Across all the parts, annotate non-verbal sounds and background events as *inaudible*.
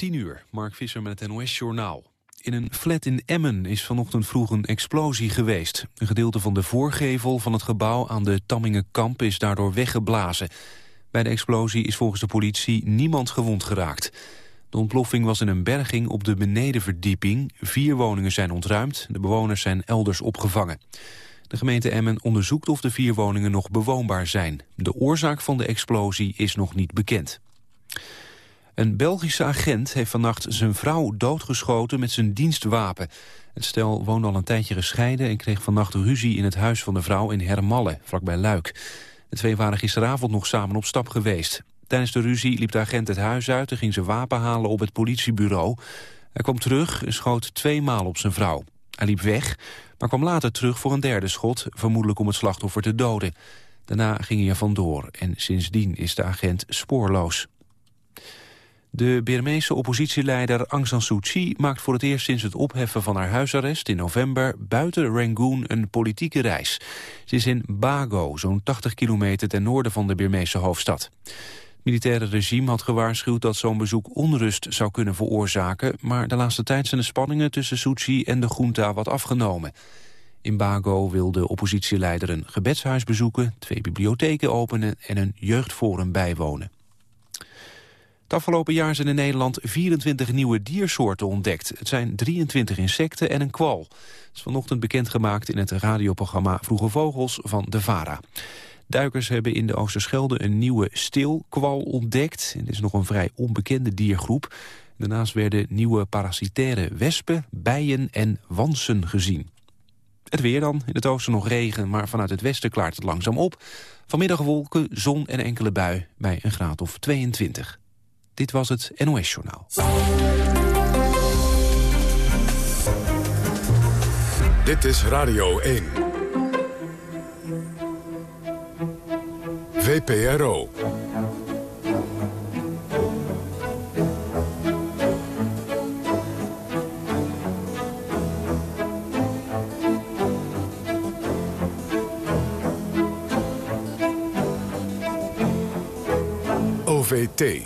10 uur, Mark Visser met het NOS-journaal. In een flat in Emmen is vanochtend vroeg een explosie geweest. Een gedeelte van de voorgevel van het gebouw aan de Tammingenkamp is daardoor weggeblazen. Bij de explosie is volgens de politie niemand gewond geraakt. De ontploffing was in een berging op de benedenverdieping. Vier woningen zijn ontruimd, de bewoners zijn elders opgevangen. De gemeente Emmen onderzoekt of de vier woningen nog bewoonbaar zijn. De oorzaak van de explosie is nog niet bekend. Een Belgische agent heeft vannacht zijn vrouw doodgeschoten met zijn dienstwapen. Het stel woonde al een tijdje gescheiden en kreeg vannacht ruzie in het huis van de vrouw in Hermalle, vlakbij Luik. De twee waren gisteravond nog samen op stap geweest. Tijdens de ruzie liep de agent het huis uit en ging zijn wapen halen op het politiebureau. Hij kwam terug en schoot twee maal op zijn vrouw. Hij liep weg, maar kwam later terug voor een derde schot, vermoedelijk om het slachtoffer te doden. Daarna ging hij er vandoor en sindsdien is de agent spoorloos. De Birmeese oppositieleider Aung San Suu Kyi maakt voor het eerst sinds het opheffen van haar huisarrest in november buiten Rangoon een politieke reis. Ze is in Bago, zo'n 80 kilometer ten noorden van de Birmeese hoofdstad. Het militaire regime had gewaarschuwd dat zo'n bezoek onrust zou kunnen veroorzaken, maar de laatste tijd zijn de spanningen tussen Suu Kyi en de junta wat afgenomen. In Bago wil de oppositieleider een gebedshuis bezoeken, twee bibliotheken openen en een jeugdforum bijwonen. Het afgelopen jaar zijn in Nederland 24 nieuwe diersoorten ontdekt. Het zijn 23 insecten en een kwal. Het is vanochtend bekendgemaakt in het radioprogramma Vroege Vogels van de VARA. Duikers hebben in de Oosterschelde een nieuwe stilkwal ontdekt. Het is nog een vrij onbekende diergroep. Daarnaast werden nieuwe parasitaire wespen, bijen en wansen gezien. Het weer dan. In het oosten nog regen, maar vanuit het westen klaart het langzaam op. Vanmiddag wolken, zon en enkele bui bij een graad of 22. Dit was het NOS Journaal. Dit is Radio 1. VPRO. OVT.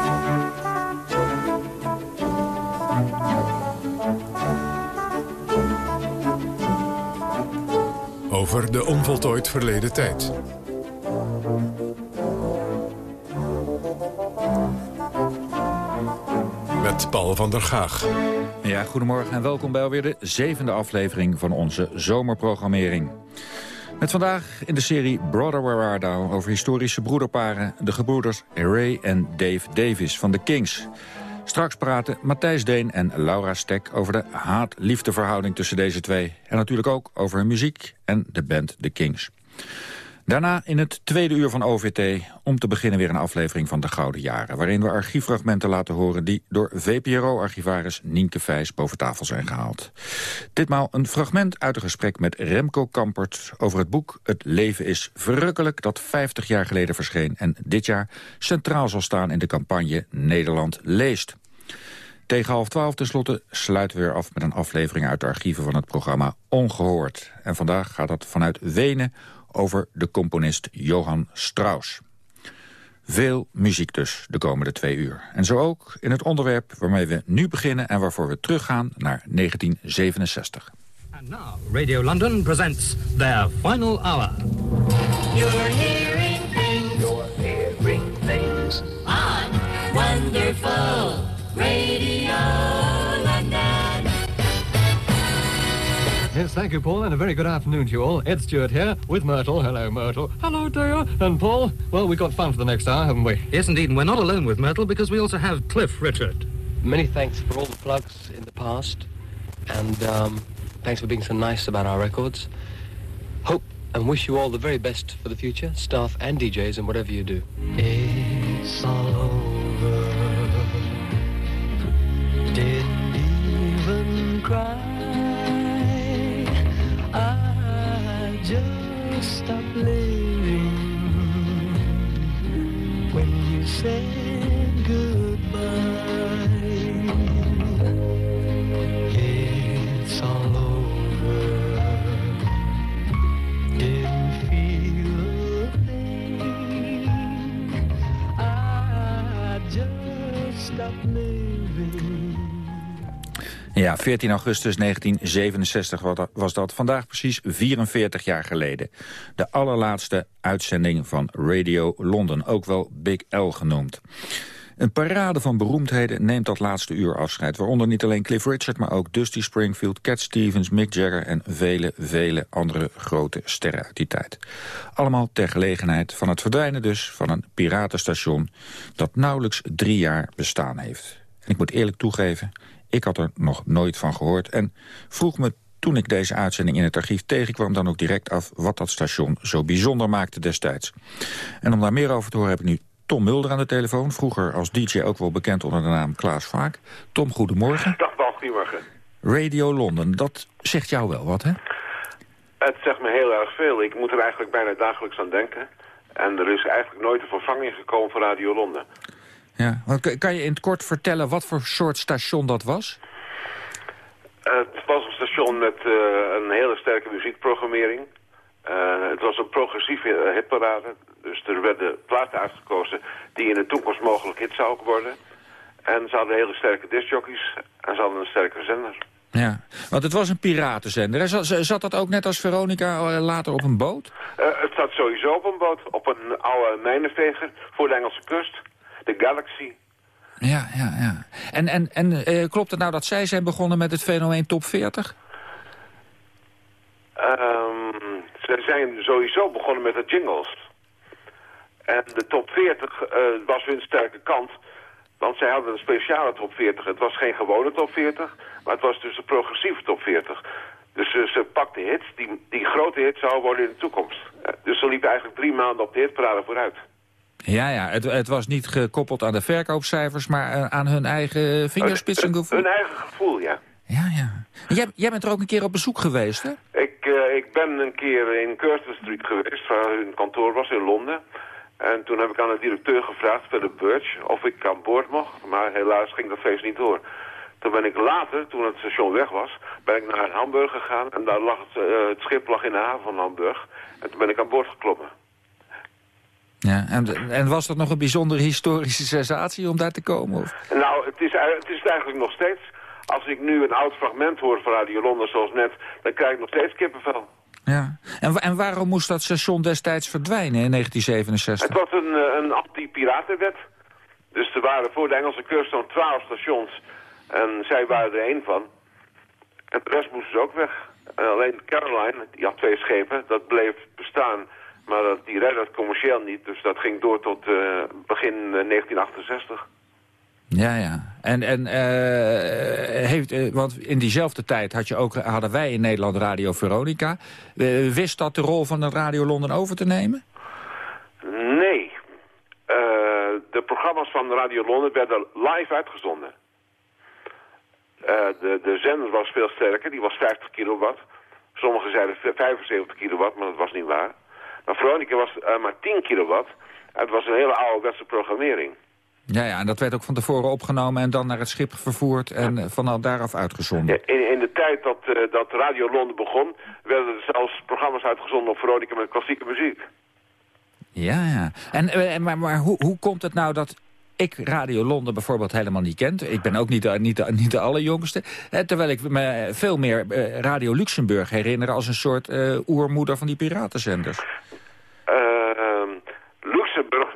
Over de onvoltooid verleden tijd. Met Paul van der Gaag. Ja, goedemorgen en welkom bij alweer de zevende aflevering van onze zomerprogrammering. Met vandaag in de serie Brother Where Art Thou over historische broederparen... de gebroeders Ray en Dave Davis van de Kings... Straks praten Matthijs Deen en Laura Stek over de haat-liefdeverhouding tussen deze twee. En natuurlijk ook over hun muziek en de band The Kings. Daarna in het tweede uur van OVT om te beginnen weer een aflevering van De Gouden Jaren... waarin we archieffragmenten laten horen die door VPRO-archivaris Nienke Vijs boven tafel zijn gehaald. Ditmaal een fragment uit een gesprek met Remco Kampert over het boek Het leven is verrukkelijk dat 50 jaar geleden verscheen... en dit jaar centraal zal staan in de campagne Nederland leest. Tegen half twaalf tenslotte sluiten we weer af met een aflevering uit de archieven van het programma Ongehoord. En vandaag gaat dat vanuit Wenen over de componist Johann Strauss. Veel muziek dus de komende twee uur. En zo ook in het onderwerp waarmee we nu beginnen... en waarvoor we teruggaan naar 1967. And now Radio London presents their final hour. You're hearing things. You're hearing things. On Wonderful Radio. Yes, thank you, Paul, and a very good afternoon to you all. Ed Stewart here with Myrtle. Hello, Myrtle. Hello, dear. And Paul, well, we've got fun for the next hour, haven't we? Yes, indeed, and we're not alone with Myrtle because we also have Cliff Richard. Many thanks for all the plugs in the past, and um, thanks for being so nice about our records. Hope and wish you all the very best for the future, staff and DJs, and whatever you do. It's all over. Didn't even cry. Just stop living when you said goodbye. It's all over. Didn't feel a thing. I Ja, 14 augustus 1967 was dat. Vandaag precies 44 jaar geleden. De allerlaatste uitzending van Radio London, ook wel Big L genoemd. Een parade van beroemdheden neemt dat laatste uur afscheid. Waaronder niet alleen Cliff Richard, maar ook Dusty Springfield, Cat Stevens, Mick Jagger en vele, vele andere grote sterren uit die tijd. Allemaal ter gelegenheid van het verdwijnen dus van een piratenstation dat nauwelijks drie jaar bestaan heeft. En ik moet eerlijk toegeven, ik had er nog nooit van gehoord en vroeg me toen ik deze uitzending in het archief tegenkwam... dan ook direct af wat dat station zo bijzonder maakte destijds. En om daar meer over te horen heb ik nu Tom Mulder aan de telefoon. Vroeger als DJ ook wel bekend onder de naam Klaas Vaak. Tom, goedemorgen. Dag Paul, goedemorgen. Radio Londen, dat zegt jou wel wat, hè? Het zegt me heel erg veel. Ik moet er eigenlijk bijna dagelijks aan denken. En er is eigenlijk nooit een vervanging gekomen voor Radio Londen. Ja, kan je in het kort vertellen wat voor soort station dat was? Het was een station met uh, een hele sterke muziekprogrammering. Uh, het was een progressieve uh, hitparade. Dus er werden platen uitgekozen die in de toekomst mogelijk hit zouden worden. En ze hadden hele sterke discjockeys en ze hadden een sterke zender. Ja, want het was een piratenzender. Zat, zat dat ook net als Veronica later op een boot? Uh, het zat sowieso op een boot. Op een oude mijnenveger voor de Engelse kust. De Galaxy. Ja, ja, ja. En, en, en uh, klopt het nou dat zij zijn begonnen met het fenomeen top 40? Um, ze zijn sowieso begonnen met de jingles. En de top 40 uh, was hun sterke kant. Want zij hadden een speciale top 40. Het was geen gewone top 40, maar het was dus de progressieve top 40. Dus uh, ze pakten hits die, die grote hits zouden worden in de toekomst. Dus ze liepen eigenlijk drie maanden op de hitparade vooruit. Ja, ja. Het, het, was niet gekoppeld aan de verkoopcijfers, maar aan hun eigen vingerspitsengevoel. Hun eigen gevoel, ja. Ja, ja. Jij, jij bent er ook een keer op bezoek geweest, hè? Ik, uh, ik ben een keer in Curzon Street geweest, waar hun kantoor was in Londen. En toen heb ik aan de directeur gevraagd, Philip Birch, of ik aan boord mocht. Maar helaas ging dat feest niet door. Toen ben ik later, toen het station weg was, ben ik naar Hamburg gegaan. En daar lag het, uh, het schip lag in de haven van Hamburg. En toen ben ik aan boord geklommen. Ja, en, en was dat nog een bijzondere historische sensatie om daar te komen? Of? Nou, het is, het is eigenlijk nog steeds. Als ik nu een oud fragment hoor van Radio Londen zoals net, dan krijg ik nog steeds kippenvel. Ja, en, en waarom moest dat station destijds verdwijnen in 1967? Het was een, een anti-piratenwet. Dus er waren voor de Engelse kust zo'n twaalf stations. En zij waren er één van. En de rest moesten ze ook weg. En alleen Caroline, die had twee schepen, dat bleef bestaan. Maar dat, die redde het commercieel niet, dus dat ging door tot uh, begin 1968. Ja, ja. En, en uh, heeft, uh, want in diezelfde tijd had je ook, hadden wij in Nederland Radio Veronica. Uh, wist dat de rol van de Radio Londen over te nemen? Nee. de programma's van Radio Londen werden live uitgezonden. de, de zender was veel sterker, die was 50 kilowatt. Sommigen zeiden 75 kilowatt, maar dat was niet waar. Maar Veronica was maar 10 kilowatt. Het was een hele ouderwetse programmering. Ja, ja, en dat werd ook van tevoren opgenomen en dan naar het schip vervoerd en ja. vanaf daaraf uitgezonden. Ja, in, in, de tijd dat, uh, dat Radio Londen begon, werden er zelfs programma's uitgezonden op Veronica met klassieke muziek. Ja, ja. En, maar, maar hoe, hoe komt het nou dat ik Radio Londen bijvoorbeeld helemaal niet kent? Ik ben ook niet de, niet de, niet de allerjongste. Hè, terwijl ik me veel meer Radio Luxemburg herinner als een soort oermoeder van die piratenzenders. Luxemburg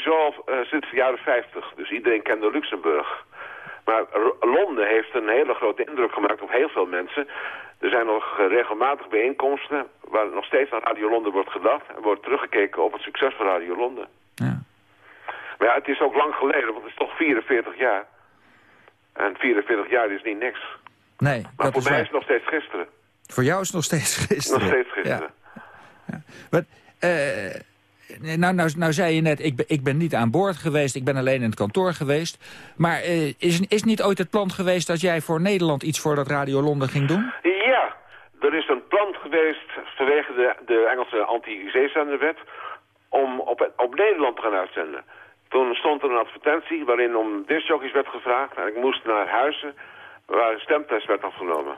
sowieso al uh, sinds de jaren 50. Dus iedereen kende Luxemburg. Maar Londen heeft een hele grote indruk gemaakt op heel veel mensen. Er zijn nog regelmatig bijeenkomsten waar nog steeds aan Radio Londen wordt gedacht. En wordt teruggekeken op het succes van Radio Londen. Ja. Maar ja, het is ook lang geleden, want het is toch 44 jaar. En 44 jaar is niet niks. Nee, maar dat voor is mij waar. is het nog steeds gisteren. Voor jou is het nog steeds gisteren. Nog steeds gisteren. Ja. Ja. Maar, uh, nou, nou, nou zei je net, ik ben, ik ben niet aan boord geweest, ik ben alleen in het kantoor geweest. Maar uh, is, is niet ooit het plan geweest dat jij voor Nederland iets voor dat Radio Londen ging doen? Ja, er is een plan geweest vanwege de, de Engelse anti-zeezenderwet om op, op Nederland te gaan uitzenden. Toen stond er een advertentie waarin om discjockeys werd gevraagd en ik moest naar Huizen waar een stemtest werd afgenomen.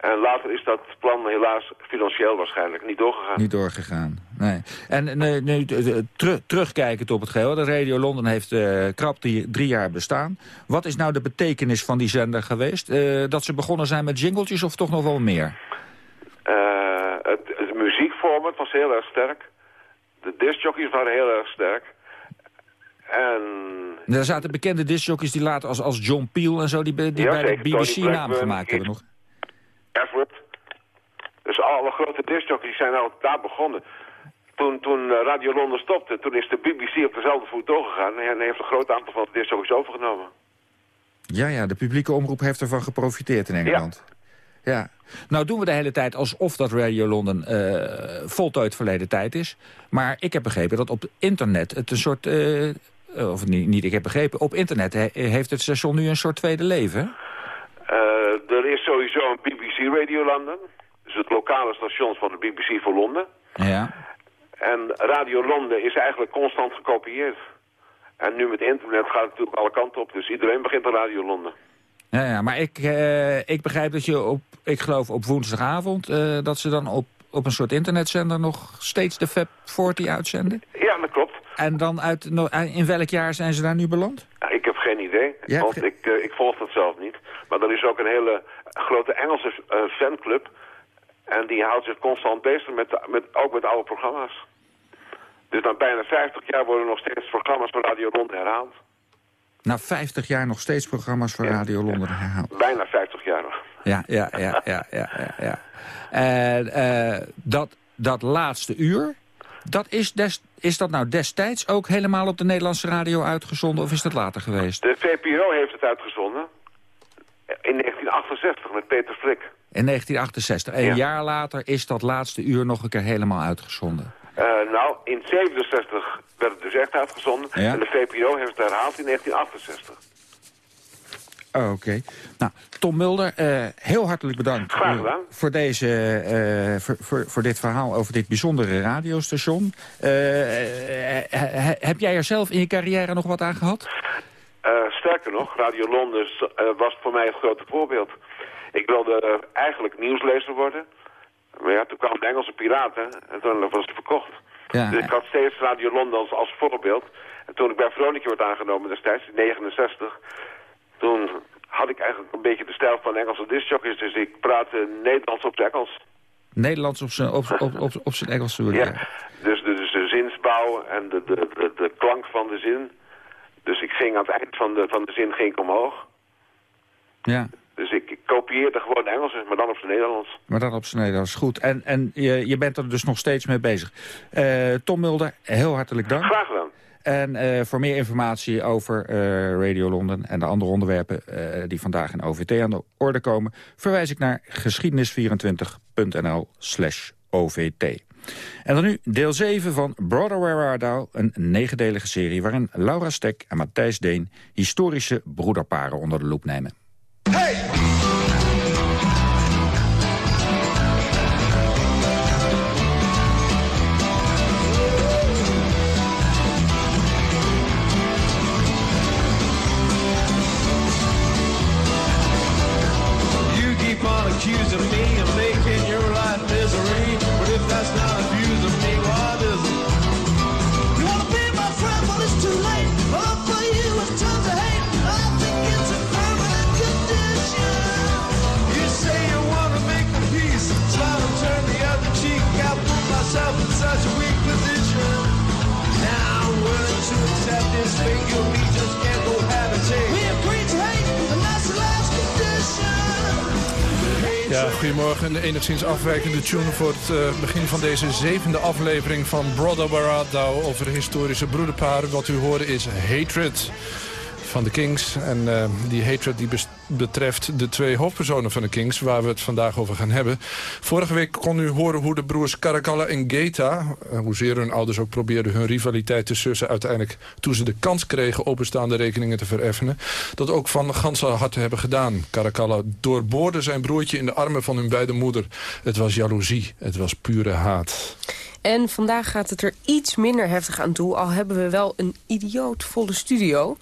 En later is dat plan helaas financieel waarschijnlijk niet doorgegaan. Niet doorgegaan. Nee. En nee, nee, ter, terugkijkend op het geheel. De Radio Londen heeft uh, krap drie, drie, jaar bestaan. Wat is nou de betekenis van die zender geweest? Uh, dat ze begonnen zijn met jingletjes of toch nog wel meer? Uh, het, het muziekformat was heel erg sterk. De discjockeys waren heel erg sterk. En... Er zaten bekende discjockeys die later als, als John Peel en zo... die, die ja, bij de BBC naam gemaakt hebben nog. Edward. Dus alle grote discjockeys zijn al daar begonnen. Toen, toen Radio Londen stopte, toen is de BBC op dezelfde voet doorgegaan... en heeft een groot aantal van de discjockeys overgenomen. Ja, ja, de publieke omroep heeft ervan geprofiteerd in Engeland. Ja. ja. Nou doen we de hele tijd alsof dat Radio Londen uh, voltooid verleden tijd is. Maar ik heb begrepen dat op internet het een soort... Uh, of niet, niet, ik heb begrepen, op internet he, heeft het station nu een soort tweede leven. Uh, er is sowieso een Radio London. Dus het lokale station van de BBC voor Londen. Ja. En Radio Londen is eigenlijk constant gekopieerd. En nu met internet gaat het natuurlijk alle kanten op. Dus iedereen begint aan Radio Londen. Ja, ja maar ik, uh, ik begrijp dat je op, ik geloof op woensdagavond... Uh, dat ze dan op, op een soort internetzender nog steeds de Fab 40 uitzenden? Ja, dat klopt. En dan uit, in welk jaar zijn ze daar nu beland? Geen idee, ja, want ik, uh, ik volg dat zelf niet. Maar er is ook een hele grote Engelse fanclub... en die houdt zich constant bezig, met, met, ook met oude programma's. Dus na bijna 50 jaar worden nog steeds programma's van Radio Londen herhaald. Na 50 jaar nog steeds programma's van ja, Radio Londen herhaald. Bijna 50 jaar nog. Ja, ja, ja, ja, ja, ja. ja. En uh, dat, dat laatste uur, dat is, des, is dat nou destijds ook helemaal op de Nederlandse radio uitgezonden of is dat later geweest? De VPRO heeft het uitgezonden. In 1968 met Peter Flik. In 1968. Een ja. jaar later is dat laatste uur nog een keer helemaal uitgezonden. Uh, nou, in 67 werd het dus echt uitgezonden. Ja? En de VPRO heeft het herhaald in 1968. Oh, Oké. Okay. Nou, Tom Mulder, uh, heel hartelijk bedankt Graag gedaan. Uh, voor, deze, uh, voor, voor, voor, dit verhaal over dit bijzondere radiostation. heb jij er zelf in je carrière nog wat aan gehad? sterker nog, Radio Londen was voor mij een grote voorbeeld. Ik wilde eigenlijk nieuwslezer worden. Maar ja, toen kwamen de Engelse piraten en toen was het verkocht. Ja, dus ik had steeds Radio Londen als, als voorbeeld. En toen ik bij Veronica werd aangenomen destijds, in 69... toen had ik eigenlijk een beetje de stijl van Engelse discjockeys. Dus ik praatte Nederlands op zijn Engels. Nederlands op zijn, op, op, op, op zijn Engels, ja. ja. Dus, de, dus de zinsbouw en de, de, de, de klank van de zin. Dus ik ging aan het eind van de, van de zin ging ik omhoog. Ja. Dus ik kopieerde gewoon Engels, maar dan op zijn Nederlands. Maar dan op zijn Nederlands, goed. En, en je, je bent er dus nog steeds mee bezig. Uh, Tom Mulder, heel hartelijk dank. Graag gedaan. En uh, voor meer informatie over uh, Radio Londen en de andere onderwerpen die vandaag in OVT aan de orde komen... verwijs ik naar geschiedenis24.nl slash OVT. En dan nu deel 7 van Art Thou, een negendelige serie... waarin Laura Stek en Matthijs Deen historische broederparen onder de loep nemen. Goedemorgen. Een enigszins afwijkende tune voor het uh, begin van deze zevende aflevering van Brother Baradao over de historische broederparen. Wat u hoorde is Hatred van de Kings. En uh, die hatred die betreft de twee hoofdpersonen van de Kings... waar we het vandaag over gaan hebben. Vorige week kon u horen hoe de broers Caracalla en Geta... Uh, hoezeer hun ouders ook probeerden hun rivaliteit te sussen... uiteindelijk toen ze de kans kregen openstaande rekeningen te vereffenen... dat ook van ganse harte hebben gedaan. Caracalla doorboorde zijn broertje in de armen van hun beide moeder. Het was jaloezie, het was pure haat. En vandaag gaat het er iets minder heftig aan toe. Al hebben we wel een idioot volle studio.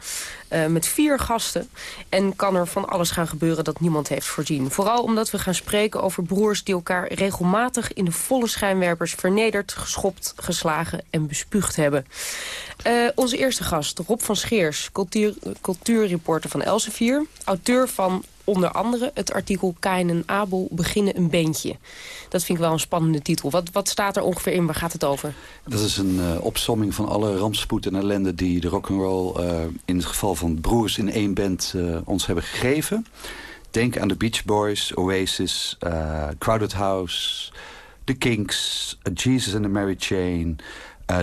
eh, met vier gasten. En kan er van alles gaan gebeuren dat niemand heeft voorzien. Vooral omdat we gaan spreken over broers die elkaar regelmatig... in de volle schijnwerpers vernederd, geschopt, geslagen en bespuugd hebben. Eh, onze eerste gast, Rob van Scheers, cultuur, cultuurreporter van Elsevier. Auteur van onder andere het artikel Kain en Abel beginnen een beentje. Dat vind ik wel een spannende titel. Wat, wat staat er ongeveer in? Waar gaat het over? Dat is een uh, opsomming van alle rampspoed en ellende... die de rock'n'roll uh, in het geval van broers in één band uh, ons hebben gegeven. Denk aan de Beach Boys, Oasis, Crowded House... The Kinks, Jesus and the Mary Chain...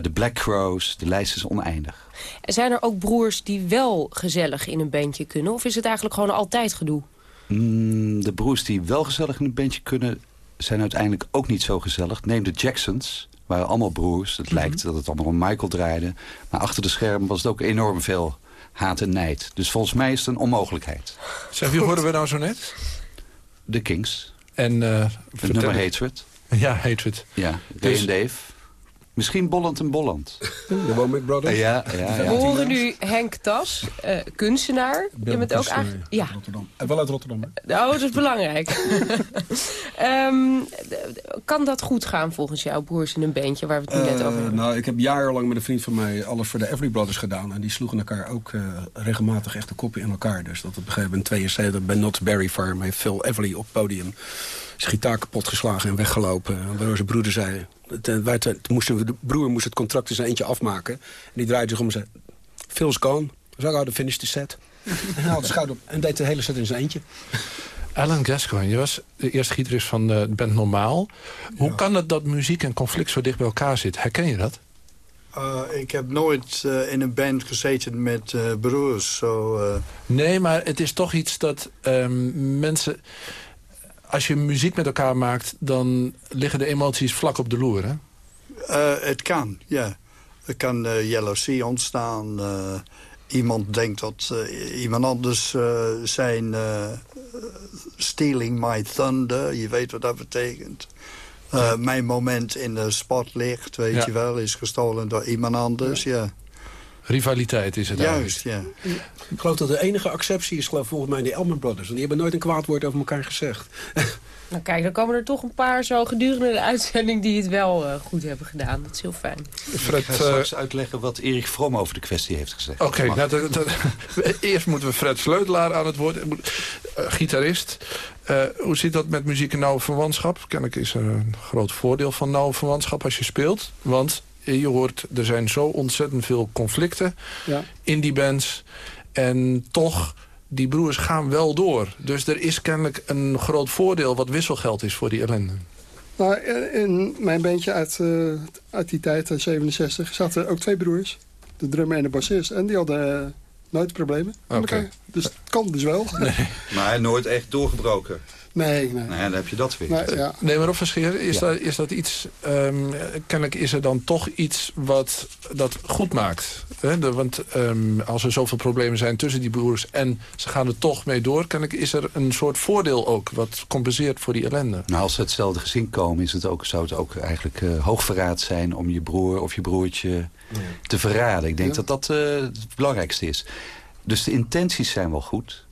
de Black Crows, de lijst is oneindig. Zijn er ook broers die wel gezellig in een bandje kunnen? Of is het eigenlijk gewoon altijd gedoe? Mm, de broers die wel gezellig in een bandje kunnen... zijn uiteindelijk ook niet zo gezellig. Neem de Jacksons, waren allemaal broers. Het mm -hmm. lijkt dat het allemaal om Michael draaide. Maar achter de schermen was het ook enorm veel haat en nijd. Dus volgens mij is het een onmogelijkheid. Zeg, wie hoorden we nou zo net? De Kings. En uh, het nummer Hatred. Ja, Hatred. Ja, Ray dus... en Dave. Misschien Bolland en Bolland. De Womack Brothers. Ja, ja, ja. We horen nu Henk Tas, uh, kunstenaar. Je bent ook eigenlijk... Ja. Rotterdam. En wel uit Rotterdam. Hè? Oh, dat is belangrijk. um, *laughs* kan dat goed gaan volgens jou, broers in een bandje, waar we het nu uh, net over hebben? Nou, ik heb jarenlang met een vriend van mij alles voor de Every Brothers gedaan. En die sloegen elkaar ook uh, regelmatig echt de koppen in elkaar. Dus dat op een gegeven moment in 72 bij Not Berry Farm heeft Phil Everly op het podium zijn gitaar kapot geslagen en weggelopen. Waardoor zijn broeder zei... De, moest, de broer moest het contract in zijn eentje afmaken. En die draaide zich om en zei... Phil's gone. Zo gauw de finish de set. en hij haalde de schouder op en deed de hele set in zijn eentje. Alan Gascoigne, je was de eerste gitarist van de band Normaal. Hoe ja. kan het dat muziek en conflict zo dicht bij elkaar zit? Herken je dat? Uh, ik heb nooit uh, in een band gezeten met uh, broers. So, Nee, maar het is toch iets dat um, mensen als je muziek met elkaar maakt, dan liggen de emoties vlak op de loer, hè? Uh, het kan, ja. Er kan uh, jaloezie ontstaan. Uh, iemand denkt dat iemand anders zijn stealing my thunder. Je weet wat dat betekent. mijn moment in de spotlicht, weet ja. je wel, is gestolen door iemand anders, ja. ja. Rivaliteit is het Juist, eigenlijk. ja. Ik geloof dat de enige acceptie is geloof, volgens mij de Elmer Brothers. Want die hebben nooit een kwaad woord over elkaar gezegd. *laughs* Nou kijk, dan komen er toch een paar zo gedurende de uitzending... die het wel uh, goed hebben gedaan. Dat is heel fijn. Fred, ik ga straks uh, uitleggen wat Erik Vroom over de kwestie heeft gezegd. Oké, okay, nou, dat, dat, *laughs* eerst moeten we Fred Sleutelaar aan het woord. Uh, gitarist. hoe zit dat met muziek en nauwe verwantschap? Kennelijk is er een groot voordeel van nauwe verwantschap als je speelt. Want je hoort, er zijn zo ontzettend veel conflicten ja. in die bands. En toch, die broers gaan wel door. Dus er is kennelijk een groot voordeel wat wisselgeld is voor die ellende. Nou, in mijn bandje uit, uh, uit die tijd, uit 67, zaten ook twee broers. De drummer en de bassist. En die hadden uh, nooit problemen. Oké. Okay. Dus het kan dus wel. *laughs* Nee. maar nooit echt doorgebroken. Nee, nee. Nou, dan heb je dat weer. Nee, ja. nee maar op verschil is, ja. dat, is dat iets... Um, kennelijk is er dan toch iets wat dat goed maakt. Hè? De, want um, als er zoveel problemen zijn tussen die broers... en ze gaan er toch mee door... kennelijk is er een soort voordeel ook... wat compenseert voor die ellende. Nou, als ze hetzelfde gezin komen... Is het ook, zou het ook eigenlijk uh, hoogverraad zijn... om je broer of je broertje ja. te verraden. Ik denk dat dat uh, het belangrijkste is. Dus de intenties zijn wel goed...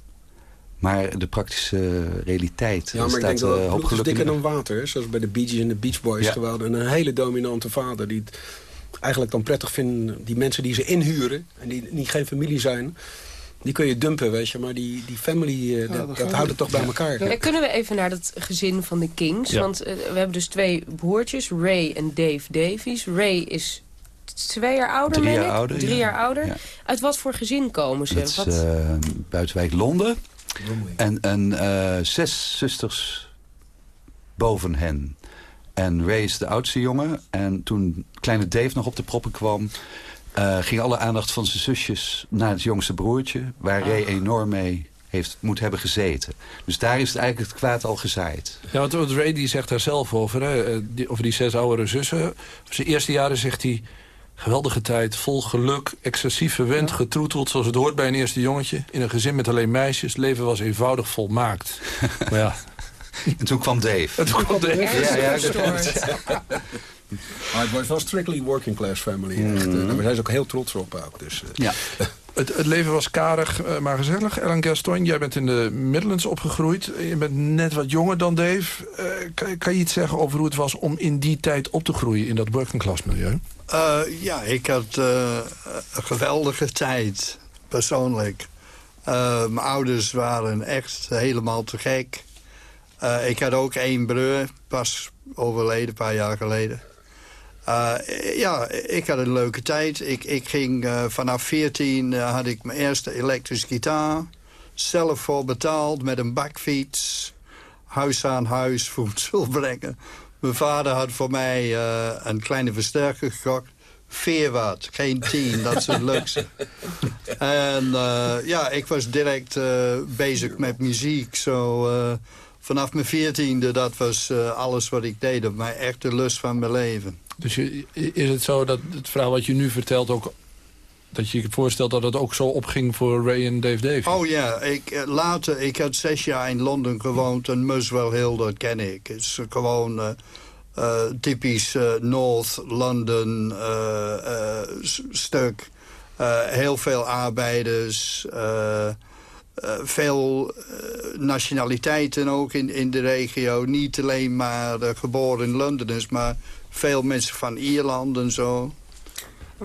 Maar de praktische realiteit ja, maar staat ik denk dat het is dikker dan water. Zoals bij de Bee Gees en de Beach Boys. Ja. Terwijl een hele dominante vader die het eigenlijk dan prettig vinden... die mensen die ze inhuren en die niet geen familie zijn... Die kun je dumpen, weet je. Maar die, die family, uh, ja, dat, dat houdt het toch bij elkaar. Ja. Kunnen we even naar dat gezin van de Kings? Want uh, we hebben dus twee broertjes, Ray en Dave Davies. Ray is twee jaar ouder, Drie jaar ik? ouder, Drie jaar ouder. Uit wat voor gezin komen ze? Dat is buitenwijk Londen. En, en uh, zes zusters boven hen. En Ray is de oudste jongen. En toen kleine Dave nog op de proppen kwam... Uh, ging alle aandacht van zijn zusjes naar het jongste broertje... waar ah. Ray enorm mee heeft, moet hebben gezeten. Dus daar is het eigenlijk het kwaad al gezaaid. Ja, want, want Ray die zegt daar zelf over, hè, die, over die zes oudere zussen. Zijn eerste jaren zegt hij... Geweldige tijd, vol geluk, excessief verwend, ja. getroeteld... zoals het hoort bij een eerste jongetje. In een gezin met alleen meisjes. Leven was eenvoudig volmaakt. *laughs* maar ja. En toen kwam Dave. En toen kwam Dave. Ja, ja, ja, *laughs* Maar het was wel strictly working class family. Echt. Mhm. Daar zijn ze ook heel trots op. Ook, dus, eh. Ja. *laughs* Het, het leven was karig, eh, maar gezellig. Ellen Gaston, jij bent in de Midlands opgegroeid. Je bent net wat jonger dan Dave. Eh, kan, kan je iets zeggen over hoe het was om in die tijd op te groeien... in dat working class milieu? Eh, ja, ik had eh, een geweldige tijd, persoonlijk. Eh, mijn ouders waren echt helemaal te gek. Ik had ook één broer, pas overleden, een paar jaar geleden. Ja, ik had een leuke tijd. Ik, ik ging vanaf 14 eh, had ik mijn eerste elektrische gitaar. Zelf voor betaald met een bakfiets. Huis aan huis *laughs* voedsel brengen. Mijn vader had voor mij eh, een kleine versterker gekocht. 4 watt, geen 10, dat is het *laughs* leukste. En eh, ja, ik was direct eh, bezig met muziek. Zo, eh, vanaf mijn veertiende, dat was eh, alles wat ik deed. Dat mij echt de lust van mijn leven. Dus je, is het zo dat het verhaal wat je nu vertelt ook... dat je je voorstelt dat het ook zo opging voor Ray en Dave Davy? Oh ja, ik, eh, later, ik had zes jaar in Londen gewoond en Muswell Hill, dat ken ik. Het is gewoon eh, typisch North London stuk. Heel veel arbeiders, veel nationaliteiten ook in, in de regio. Niet alleen maar geboren Londoners, maar veel mensen van Ierland en zo.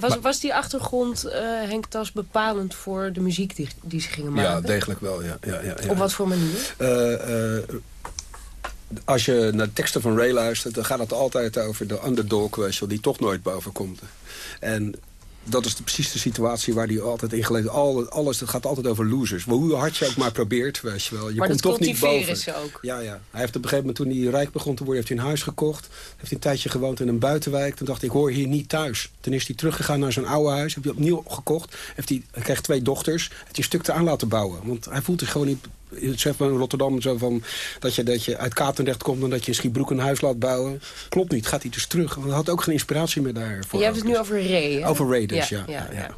Was, was die achtergrond, eh, Henk Tas, bepalend voor de muziek die, die ze gingen maken? Ja, degelijk wel, ja. ja, ja, ja. Op wat voor manier? Eh, eh, als je naar de teksten van Ray luistert... dan gaat het altijd over de underdog, je die toch nooit boven komt. En dat is de, precies de situatie waar hij altijd in geleefd Al, Alles het gaat altijd over losers. Maar hoe hard je ook maar probeert, weet je wel. Je maar komt toch niet boven. ze ook. Ja, ja. Hij heeft op een gegeven moment, toen hij rijk begon te worden... heeft hij een huis gekocht. Heeft hij een tijdje gewoond in een buitenwijk. Toen dacht hij, ik hoor hier niet thuis. Toen is hij teruggegaan naar zijn oude huis. Heeft hij opnieuw gekocht. Heeft hij, hij kreeg twee dochters. Heeft hij een stuk te aan laten bouwen. Want hij voelt zich gewoon niet... Het zegt van Rotterdam zo van dat je, dat je uit Katendrecht komt... en dat je in Schiebroek een huis laat bouwen. Klopt niet, gaat hij dus terug. Want hij had ook geen inspiratie meer daarvoor. Je hebt het nu over Ray, hè? Over Ray dus, ja. ja, ja.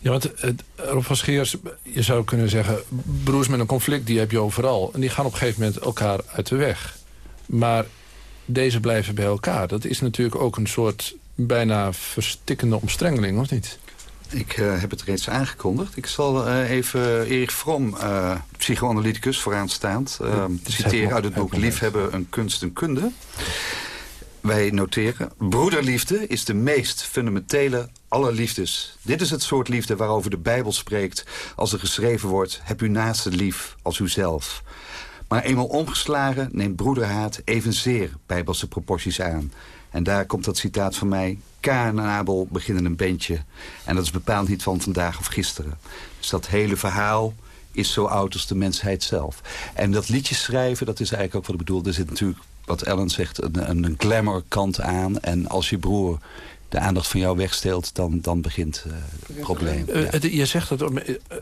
Ja, want het, Rob van Scheers, je zou kunnen zeggen... broers met een conflict, die heb je overal. En die gaan op een gegeven moment elkaar uit de weg. Maar deze blijven bij elkaar. Dat is natuurlijk ook een soort bijna verstikkende omstrengeling, of niet? Ik eh, heb het reeds aangekondigd. Ik zal eh, even Erik Fromm, eh, psychoanalyticus vooraanstaand... citeren uit het boek Liefhebben, een kunst en kunde. Wij noteren... Broederliefde is de meest fundamentele aller liefdes. Dit is het soort liefde waarover de Bijbel spreekt... als er geschreven wordt... heb uw naaste lief als uzelf. Maar eenmaal omgeslagen neemt broederhaat evenzeer bijbelse proporties aan. En daar komt dat citaat van mij. Kain en beginnen een bandje. En dat is bepaald niet van vandaag of gisteren. Dus dat hele verhaal is zo oud als de mensheid zelf. En dat liedjes schrijven, dat is eigenlijk ook wat ik bedoel. Er zit natuurlijk, wat Ellen zegt, een, een glamour kant aan. En als je broer de aandacht van jou wegsteelt, dan, dan begint eh, het probleem. Eh, het- je zegt het, eh,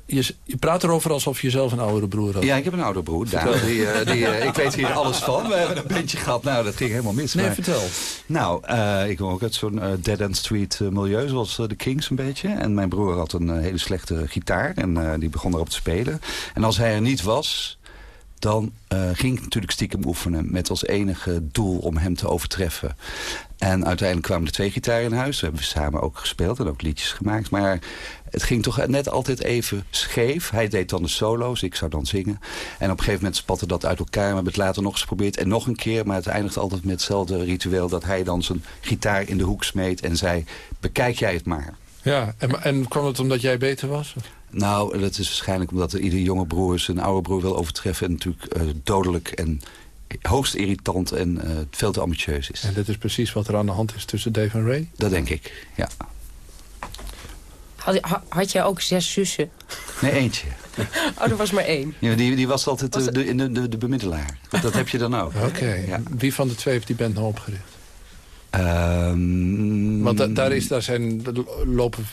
je, je praat erover alsof je zelf een oudere broer had. Ja, ik heb een oude broer, Daan. Vertel. Die, eh, die, ik weet hier alles van. We hebben een bandje gehad. Nou, dat ging helemaal mis. Nee, maar- vertel. Nou, eh, ik kom ook uit zo'n dead-end street milieu, zoals de Kings een beetje. En mijn broer had een hele slechte gitaar en eh, die begon erop te spelen. En als hij er niet was, dan eh, ging ik natuurlijk stiekem oefenen... met als enige doel om hem te overtreffen. En uiteindelijk kwamen er twee gitaren in huis. We hebben samen ook gespeeld en ook liedjes gemaakt. Maar het ging toch net altijd even scheef. Hij deed dan de solo's, ik zou dan zingen. En op een gegeven moment spatte dat uit elkaar. We hebben het later nog eens geprobeerd en nog een keer. Maar het eindigt altijd met hetzelfde ritueel... dat hij dan zijn gitaar in de hoek smeet en zei... bekijk jij het maar. Ja, en, en kwam het omdat jij beter was? Nou, dat is waarschijnlijk omdat er ieder jonge broer zijn oude broer wil overtreffen. En natuurlijk eh, dodelijk en hoogst irritant en eh, veel te ambitieus is. En dat is precies wat er aan de hand is tussen Dave en Ray? Dat denk ik, ja. Had, ha- had jij ook zes zussen? Nee, eentje. *laughs* Oh, er was maar één. Ja, die, die was altijd de, de, de, de, de bemiddelaar. Dat, heb je dan ook. *laughs* Oké. Wie van de twee heeft die band nou opgericht? Ehm, Want da- daar, is, daar zijn, lopen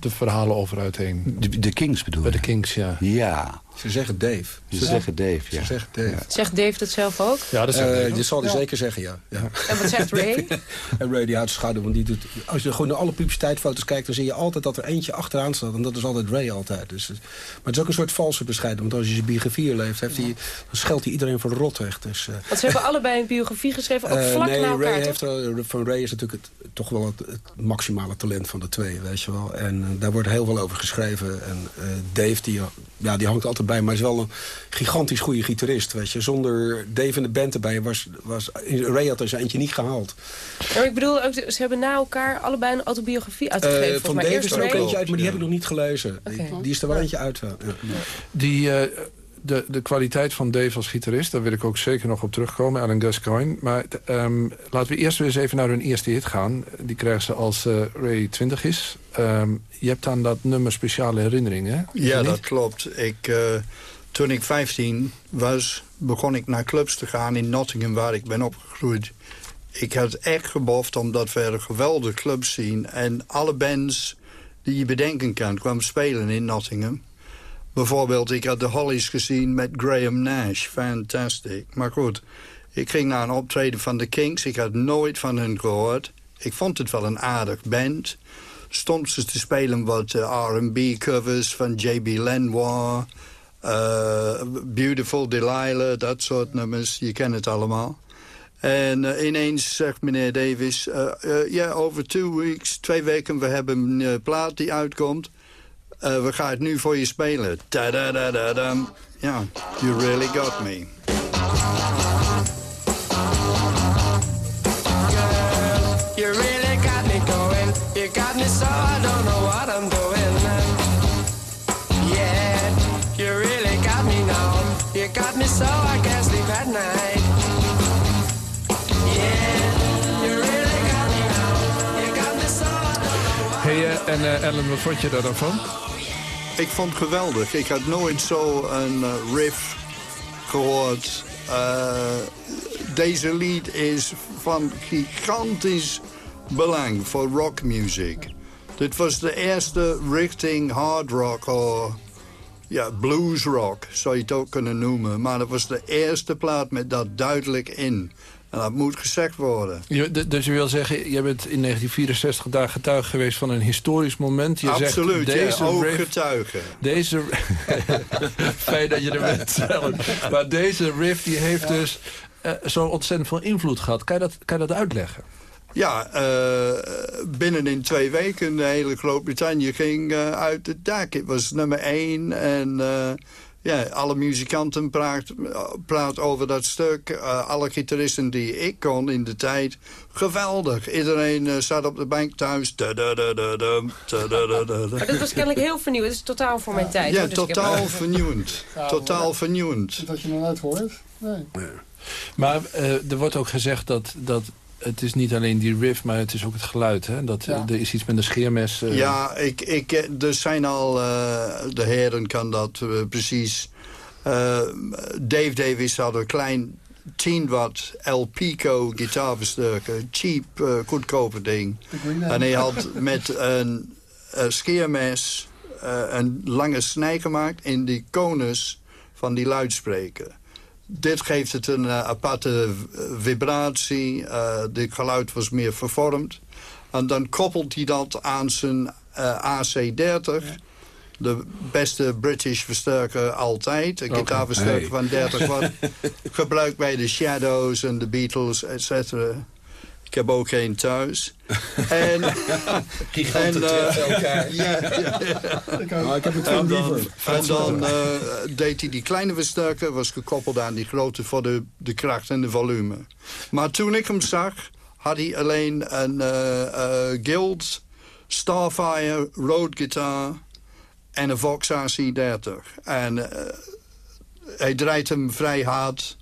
de verhalen over uiteen. De, de Kings bedoel Bij je? de Kings, ja. Ja. Ze zeggen Dave. Ze zeggen Dave, ja. Ze zeggen Dave. Zegt Dave dat zelf ook? Ja, dat, zegt Dave ook. dit zal hij Ja. zeker zeggen, ja. ja. En wat zegt *laughs* Ray? en Ray die houdt schouder, want die doet... Als je gewoon naar alle publiciteitsfoto's kijkt... dan zie je altijd dat er eentje achteraan staat. En dat is altijd Ray altijd. Dus, maar het is ook een soort valse bescheiden. Want als je zijn biografie leeft, heeft hij, dan scheldt hij iedereen voor rot weg. Dus, eh, Want ze hebben allebei een biografie geschreven, ook eh, vlak nee, na elkaar, Ray heeft, er- van Ray is natuurlijk het, toch wel het, het maximale talent van de twee, weet je wel. En daar wordt heel veel over geschreven. En eh, Dave, die, ja, die hangt altijd bij, maar is wel een gigantisch goede gitarist, weet je. Zonder Dave in de band erbij was, was Ray had er zijn eentje niet gehaald. Ja, maar ik bedoel, ook, ze hebben na elkaar allebei een autobiografie uitgegeven. Eh, volgens van. Dave is er ook eentje uit, maar die heb ik nog niet gelezen. Die, is er wel eentje uit. Ja. Die, eh, de, de kwaliteit van Dave als gitarist, daar wil ik ook zeker nog op terugkomen. Alan Gascoigne. Maar ehm, laten we eerst weer eens even naar hun eerste hit gaan. Die krijgen ze als eh, Ray 20 is. Ehm, je hebt aan dat nummer speciale herinneringen, hè? Ja, dat klopt. Ik, eh, toen ik 15 was, begon ik naar clubs te gaan in Nottingham, waar ik ben opgegroeid. Ik had echt geboft, omdat we een geweldige clubs zien. En alle bands die je bedenken kan, kwamen spelen in Nottingham. Bijvoorbeeld, ik had de Hollies gezien met Graham Nash. Fantastic. Maar goed, ik ging naar een optreden van de Kings. Ik had nooit van hen gehoord. Ik vond het wel een aardig band. Stond ze te spelen wat eh, R&B covers van J.B. Lenoir. eh, Beautiful Delilah, dat soort nummers. Je kent het allemaal. En eh, ineens zegt meneer Davis... Ja, over two weeks, twee weken, we hebben een plaat die uitkomt. Eh, we gaan het nu voor je spelen. Ta-da-da-da-dam. Ja, you really got me. You really got me going. You got me so I don't know what I'm doing. Yeah, you really got me now. You got me so I can't sleep at night. Yeah, you really got me now. You got me so I don't know what Hey, eh, en eh, Ellen, wat vond je daar dan van? Ik vond het geweldig. Ik had nooit zo een eh, riff gehoord. Eh, deze lied is van gigantisch belang voor rockmuziek. Dit was de eerste richting hard rock of ja, blues rock, zou je het ook kunnen noemen. Maar dat was de eerste plaat met dat duidelijk in. En dat moet gezegd worden. Je, dus je wil zeggen, je bent in 1964 daar getuige geweest van een historisch moment. Je Absoluut, zegt, ja, deze riff- ooggetuige. Deze... *laughs* Fijn dat je er bent. *laughs* Maar deze riff die heeft dus eh, zo ontzettend veel invloed gehad. Kan je dat, kan je dat uitleggen? Ja, eh, binnen in twee weken de hele Groot-Brittannië ging eh, uit het dak. Het was nummer één en ja, alle muzikanten praat, praat over dat stuk. Eh, alle gitaristen die ik kon in de tijd, geweldig. Iedereen eh, zat op de bank thuis. Maar dat was kennelijk heel vernieuwend. Het is totaal voor mijn tijd. Ja, hoor, dus heb- totaal vernieuwend. Ja, Totaal vernieuwend. Dat je nog nooit hoort. Nee. Maar eh, er wordt ook gezegd dat, dat het is niet alleen die riff, maar het is ook het geluid. Hè? Dat, Ja. Er is iets met een scheermes. eh, Ja, ik, ik, eh, er zijn al, eh, de heren kan dat precies. Eh, Dave Davis had een klein 10 watt El Pico gitaarversterker. Cheap, goedkope ding. En hij had met een scheermes een lange snij gemaakt in die konus van die luidspreker. Dit geeft het een eh, aparte vibratie. eh dit geluid was meer vervormd. En dan koppelt hij dat aan zijn eh, AC-30. De beste British versterker altijd. Een gitaarversterker Hey. van 30 watt. *laughs* Gebruikt bij de Shadows en de Beatles, et cetera. Ik heb ook geen thuis. *laughs* en, Giganten en, eh, treffen elkaar. *laughs* ja, ja, ja. Ik, heb een En dan, Beaver. en dan eh, deed hij die kleine versterker, was gekoppeld aan die grote voor de, de kracht en de volume. Maar toen ik hem zag, had hij alleen een eh, eh, Guild Starfire Road Guitar en een Vox AC30. En hij draait hem vrij hard.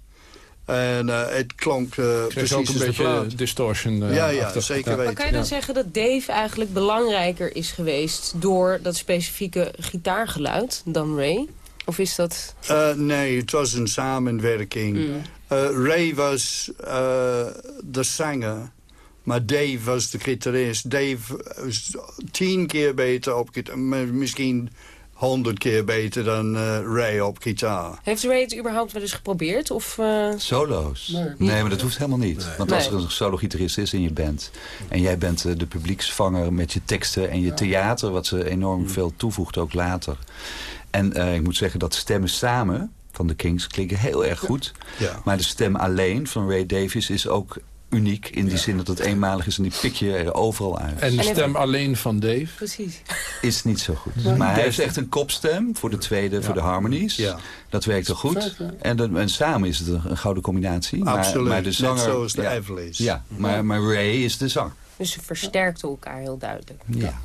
En eh, het klonk eh, Kreeg precies ook een als de beetje plaat. distortion. eh, Ja, ja, achtig. zeker Ja. Maar weten. kan je dan Ja. zeggen dat Dave eigenlijk belangrijker is geweest... door dat specifieke gitaargeluid dan Ray? Of is dat... Eh, nee, het was een samenwerking. Mm. Eh, Ray was eh, de zanger, maar Dave was de gitarist. Dave was tien keer beter op gitaar, misschien honderd keer beter dan eh, Ray op gitaar. Heeft Ray het überhaupt wel eens geprobeerd? Of, eh, Solo's? Nee. Nee. maar dat hoeft helemaal niet. Want als er een solo-gitarist is in je band... en jij bent eh, de publieksvanger met je teksten en je theater... wat ze enorm veel toevoegt, ook later. En eh, ik moet zeggen dat stemmen samen van de Kings klinken heel erg goed. Ja. Maar de stem alleen van Ray Davies is ook uniek... in die zin dat het eenmalig is en die pik je er overal uit. En de stem alleen van Dave? Precies. Is niet zo goed. Maar hij heeft echt een kopstem voor de tweede, voor de harmonies. Dat werkt er goed. En, en samen is het een, een gouden combinatie. Maar, Absoluut. maar de Net zanger, zoals de ja, Everlys. Ja, maar, maar Ray is de zanger. Dus ze versterkten elkaar heel duidelijk. Ja.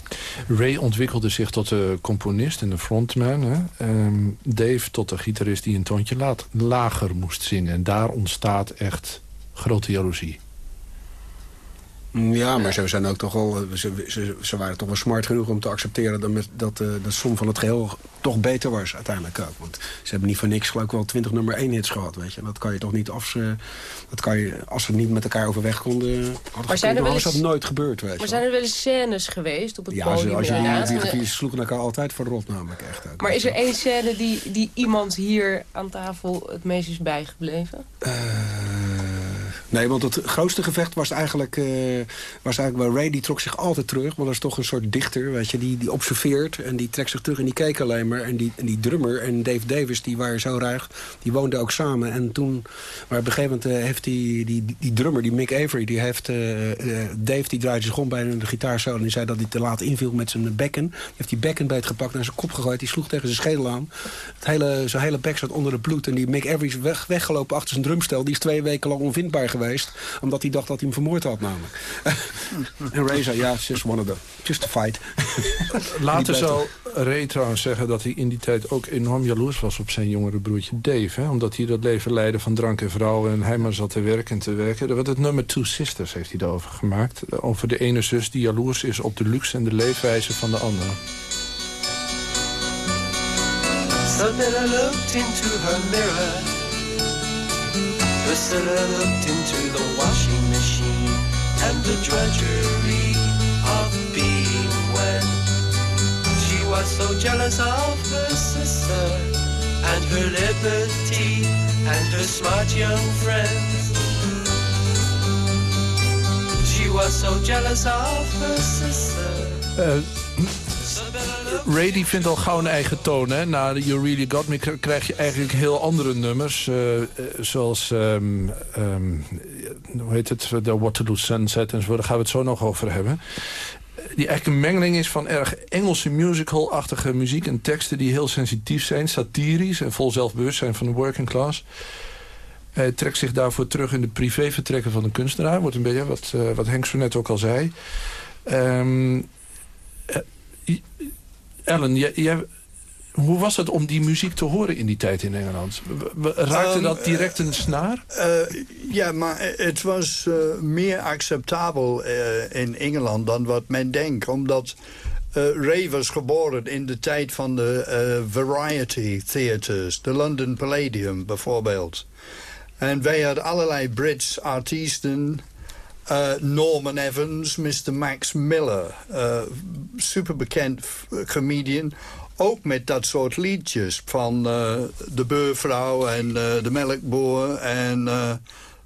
Ray ontwikkelde zich tot de componist en de frontman. Hè? Ehm, Dave tot de gitarist die een toontje laat, lager moest zingen. En daar ontstaat echt grote jaloezie. Ja, maar ze, zijn ook toch wel, eh, ze, ze, ze waren toch wel smart genoeg om te accepteren... dat, met, dat eh, de som van het geheel toch beter was uiteindelijk ook. Want ze hebben niet voor niks geloof ik wel 20 nummer 1 hits gehad. Weet je. Dat kan je toch niet af... Dat kan je, als ze niet met elkaar overweg konden... Maar zijn er wel was dat eens- nooit gebeurd, weet je. Maar zijn er wel eens scènes geweest op het Ja, podium als je inderdaad? die, die, die sloegen elkaar altijd voor rot namelijk echt. Ook, Maar is er één scène die, die iemand hier aan tafel het meest is bijgebleven? Nee, want het grootste gevecht was eigenlijk, eh, was eigenlijk wel Ray. Die trok zich altijd terug. Want dat is toch een soort dichter, weet je. Die, die observeert en die trekt zich terug en die keek alleen maar. En die, en die drummer en Dave Davis, die waren zo ruig. Die woonden ook samen. En toen, maar op een gegeven moment eh, heeft die, die, die, drummer, die Mick Avery... Die heeft, eh, Dave die draaide zich om bij de gitaarsolo. En die zei dat hij te laat inviel met zijn bekken. Die heeft die bekken beet gepakt naar zijn kop gegooid. Die sloeg tegen zijn schedel aan. Het hele, zijn hele bek zat onder het bloed. En die Mick Avery is weg, weggelopen achter zijn drumstel. Die is twee weken lang onvindbaar geweest. Omdat hij dacht dat hij hem vermoord had namelijk. *laughs* en Ray zei, ja, it's just one of them. Just a fight. *laughs* Later zou Ray trouwens zeggen dat hij in die tijd ook enorm jaloers was op zijn jongere broertje Dave. Hè? Omdat hij dat leven leidde van drank en vrouwen en hij maar zat te werken en te werken. Er werd het nummer Two Sisters heeft hij daarover gemaakt. Over de ene zus die jaloers is op de luxe en de leefwijze van de andere. Looked into her mirror. Priscilla looked into the washing machine and the drudgery of being wed. She was so jealous of her sister and her liberty and her smart young friends. She was so jealous of her sister. Eh, Ray vindt al gauw een eigen toon. Hè? Na You Really Got Me krijg je eigenlijk heel andere nummers. eh, eh, zoals, ehm, ehm, hoe heet het, The Waterloo Sunset enzovoort. Daar gaan we het zo nog over hebben. Die eigenlijk een mengeling is van erg Engelse musical-achtige muziek... en teksten die heel sensitief zijn, satirisch... en vol zelfbewustzijn van de working class. Hij trekt zich daarvoor terug in de privévertrekken van de kunstenaar. Wordt een beetje wat, eh, wat Henk zo net ook al zei. I- Ellen, jij, jij- hoe was het om die muziek te horen in die tijd in Engeland? Raakte Um, dat direct een snaar? Eh, ja, maar het was eh, meer acceptabel eh, in Engeland dan wat men denkt. Omdat eh, Ray was geboren in de tijd van de eh, variety theaters. De London Palladium bijvoorbeeld. En wij hadden allerlei Brits artiesten... eh, Norman Evans, Mr. Max Miller, uh, superbekend comedian. Ook met dat soort liedjes van eh, de beurvrouw en eh, de melkboer en eh,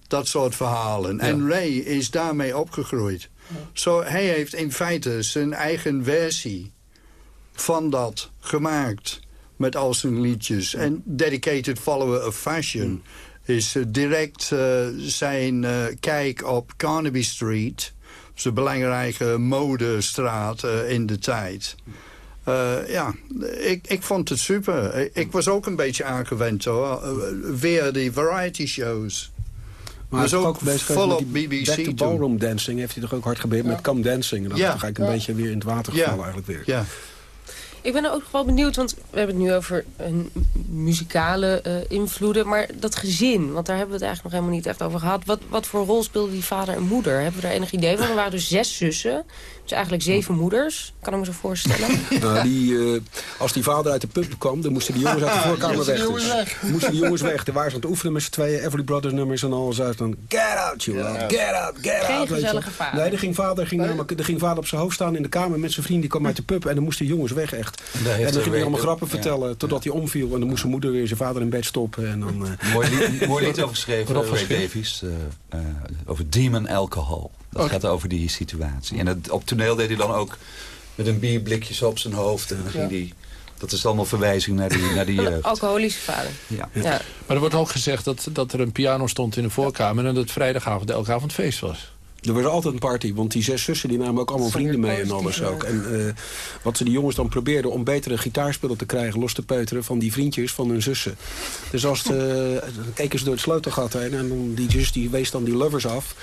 dat soort verhalen. En Ray is daarmee opgegroeid. Zo, hij heeft in feite zijn eigen versie van dat gemaakt met al zijn liedjes. En Dedicated Follower of Fashion is eh, direct eh, zijn eh, kijk op Carnaby Street. Zijn belangrijke modestraat eh, in de tijd. Eh, ja, ik, ik vond het super. Ik, ik was ook een beetje aangewend hoor. Weer die variety shows. Maar was hij is ook ook volop met die BBC Back to toen. Ballroom Dancing. Heeft hij toch ook hard gebeurd met Come Dancing. En Ja. is toch eigenlijk een Ja. beetje weer in het water Ja. gevallen eigenlijk weer. Ja. Ik ben ook wel benieuwd, want we hebben het nu over een muzikale eh, invloeden. Maar dat gezin, want daar hebben we het eigenlijk nog helemaal niet echt over gehad. Wat, wat voor rol speelden die vader en moeder? Hebben we daar enig idee van? Er waren dus zes zussen. Dus eigenlijk zeven moeders, kan ik me zo voorstellen. *laughs* Nou, die, eh, als die vader uit de pub kwam, dan moesten die jongens uit de voorkamer Moesten weg. die jongens dus. weg. Moesten die jongens weg. Daar waren ze aan het oefenen met z'n tweeën. Everly Brothers nummers en alles uit. Dan, get out, you lot. Get out, get Geen out. je. gezellige vader. Nee, er ging vader, ging, namelijk, er ging vader op zijn hoofd staan in de kamer met zijn vriend. Die kwam uit de pub en dan moesten de jongens weg echt. En daar heeft En dan ging hij allemaal grappen ja, vertellen, totdat hij omviel. En dan moest zijn moeder weer zijn vader in bed stoppen. En dan, eh, Mooi lied, mooi lied *laughs* over geschreven, Rob Ray. Davies. eh, eh, over demon alcohol. Dat Oké. gaat over die situatie. En het, op toneel deed hij dan ook met een bierblikje zo op zijn hoofd. En dan ging Ja. die, dat is allemaal verwijzing naar die, naar die jeugd. Alcoholische vader. Ja. Ja. Maar er wordt ook gezegd dat, dat er een piano stond in de voorkamer... en dat het vrijdagavond elke avond feest was. Er was altijd een party, want die zes zussen die namen ook allemaal vrienden mee en alles ook. En eh, wat ze die jongens dan probeerden om betere gitaarspullen te krijgen... los te peuteren van die vriendjes van hun zussen. Dus als het, eh, dan keken ze door het sleutelgat heen en dan die zus die wees dan die lovers af.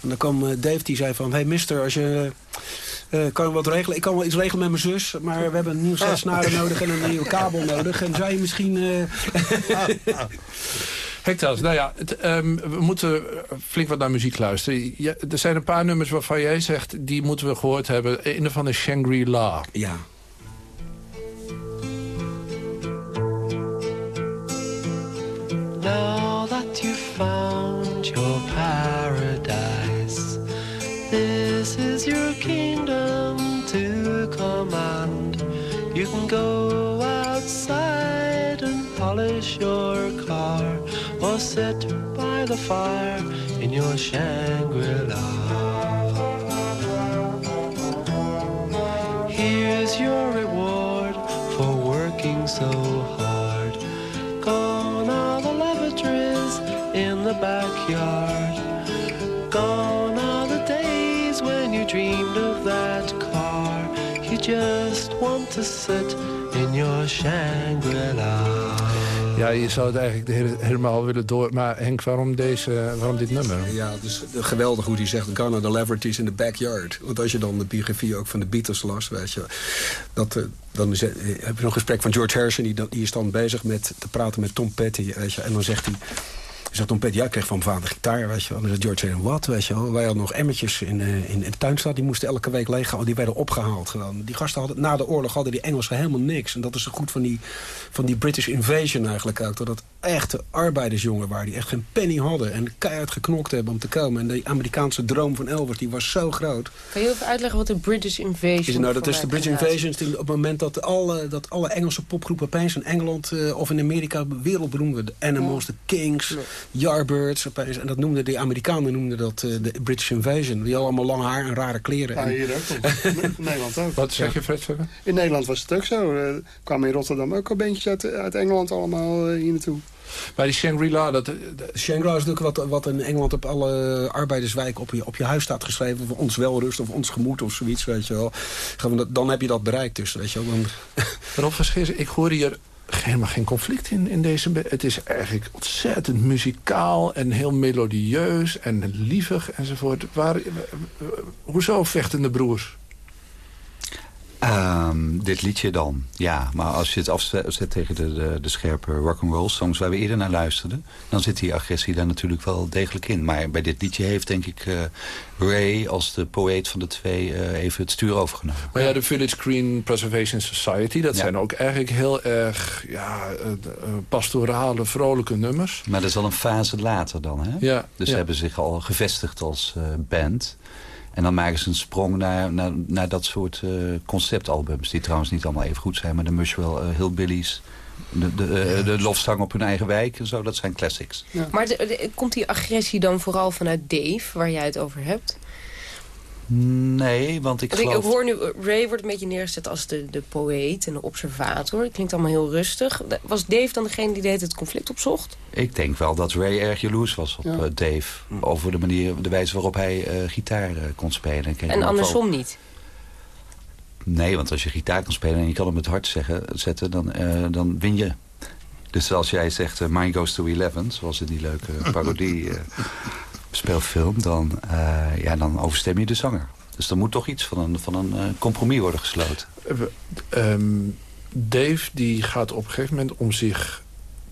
En dan kwam eh, Dave die zei van... hey mister, als je... eh, kan je wat regelen? Ik kan wel iets regelen met mijn zus, maar we hebben een nieuw set snaren nodig en een nieuwe kabel nodig. En zou je misschien... eh, *laughs* Hectas, nou ja, het, ehm, we moeten flink wat naar muziek luisteren. Ja, er zijn een paar nummers waarvan jij zegt... die moeten we gehoord hebben. Een van is Shangri-La. Ja. Now that you've found your paradise, this is your kingdom to command. You can go outside and polish your car, or sit by the fire in your Shangri-La. Here's your reward for working so hard. Gone are the lavatories in the backyard. Gone are the days when you dreamed of that car. You just want to sit in your Shangri-La. Ja, je zou het eigenlijk hele- helemaal willen door... Maar Henk, waarom, deze, waarom dit nummer? Ja, dus geweldig hoe hij zegt... Are the Laverities in the backyard. Want als je dan de biografie ook van de Beatles las... Weet je, dat, eh, dan is, eh, heb je een gesprek van George Harrison... Die, die is dan bezig met te praten met Tom Petty. Weet je, en dan zegt hij... Zegt Tom Petty, ja, kreeg van mijn vader gitaar, weet je wel. En zegt George Harrison, wat, weet je wel. Wij hadden nog emmertjes in, eh, in, in de tuin staan. Die moesten elke week leeghouden. Die werden opgehaald gewoon. Die gasten hadden, na de oorlog hadden die Engelsen helemaal niks. En dat is zo goed van die, van die British Invasion eigenlijk ook. Dat echte arbeidersjongen waren. Die echt geen penny hadden. En keihard geknokt hebben om te komen. En de Amerikaanse droom van Elvis, die was zo groot. Kan je even uitleggen wat de British Invasion Is het nou, dat is de British? Invasion. is Op het moment dat alle, dat alle Engelse popgroepen opeens in Engeland eh, of in Amerika wereldberoemd werden. De Animals, de Kings, Yardbirds. Opeens, en dat noemden de Amerikanen noemden dat eh, de British Invasion. Die hadden allemaal lang haar en rare kleren. Ja, En- hier ook. *laughs* In Nederland ook. Wat zeg je, Fred? In Nederland was het ook zo. Er kwamen in Rotterdam ook al bandjes uit, uit Engeland allemaal eh, hier naartoe. Maar die Shangri-La, dat... Shangri-La is natuurlijk wat, wat in Engeland op alle arbeiderswijken op je, op je huis staat geschreven. Voor ons welrust of ons gemoed of zoiets, weet je wel. Dat- Dan heb je dat bereikt dus, weet je wel. Dan, *laughs* Rob ik hoor hier helemaal geen conflict in, in deze... Het is eigenlijk ontzettend muzikaal en heel melodieus en lievig enzovoort. Waar, w- w- hoezo vechtende broers? Ehm, dit liedje dan, ja. Maar als je het afzet tegen de, de, de scherpe rock'n'roll songs waar we eerder naar luisterden... dan zit die agressie daar natuurlijk wel degelijk in. Maar bij dit liedje heeft denk ik eh, Ray als de poëet van de twee eh, even het stuur overgenomen. Maar ja, de Village Green Preservation Society... dat Ja. zijn ook eigenlijk heel erg ja, eh, pastorale, vrolijke nummers. Maar dat is al een fase later dan, hè? Ja, dus ja. ze hebben zich al gevestigd als band... En dan maken ze een sprong naar, naar, naar dat soort eh, conceptalbums... die trouwens niet allemaal even goed zijn... maar de Mushwell uh, Hillbillies... De, de, eh, de lofzang op hun eigen wijk en zo, dat zijn classics. Maar de- de- komt die agressie dan vooral vanuit Dave, waar jij het over hebt? Nee, want ik Want ik, hoor nu, Ray wordt een beetje neergezet als de, de poëet en de observator. Het klinkt allemaal heel rustig. Was Dave dan degene die de hele tijd het conflict opzocht? Ik denk wel dat Ray erg jaloers was op Ja. eh, Dave. Over de manier, de wijze waarop hij eh, gitaar eh, kon spelen. En andersom niet? Nee, want als je gitaar kan spelen en je kan hem het hart zeggen, zetten, dan, eh, dan win je. Dus als jij zegt uh, Mine Goes to Eleven, zoals in die leuke parodie *laughs* speelfilm, dan, eh, ja, dan overstem je de zanger. Dus er moet toch iets van een, van een eh, compromis worden gesloten. Eh, ehm, Dave die gaat op een gegeven moment om zich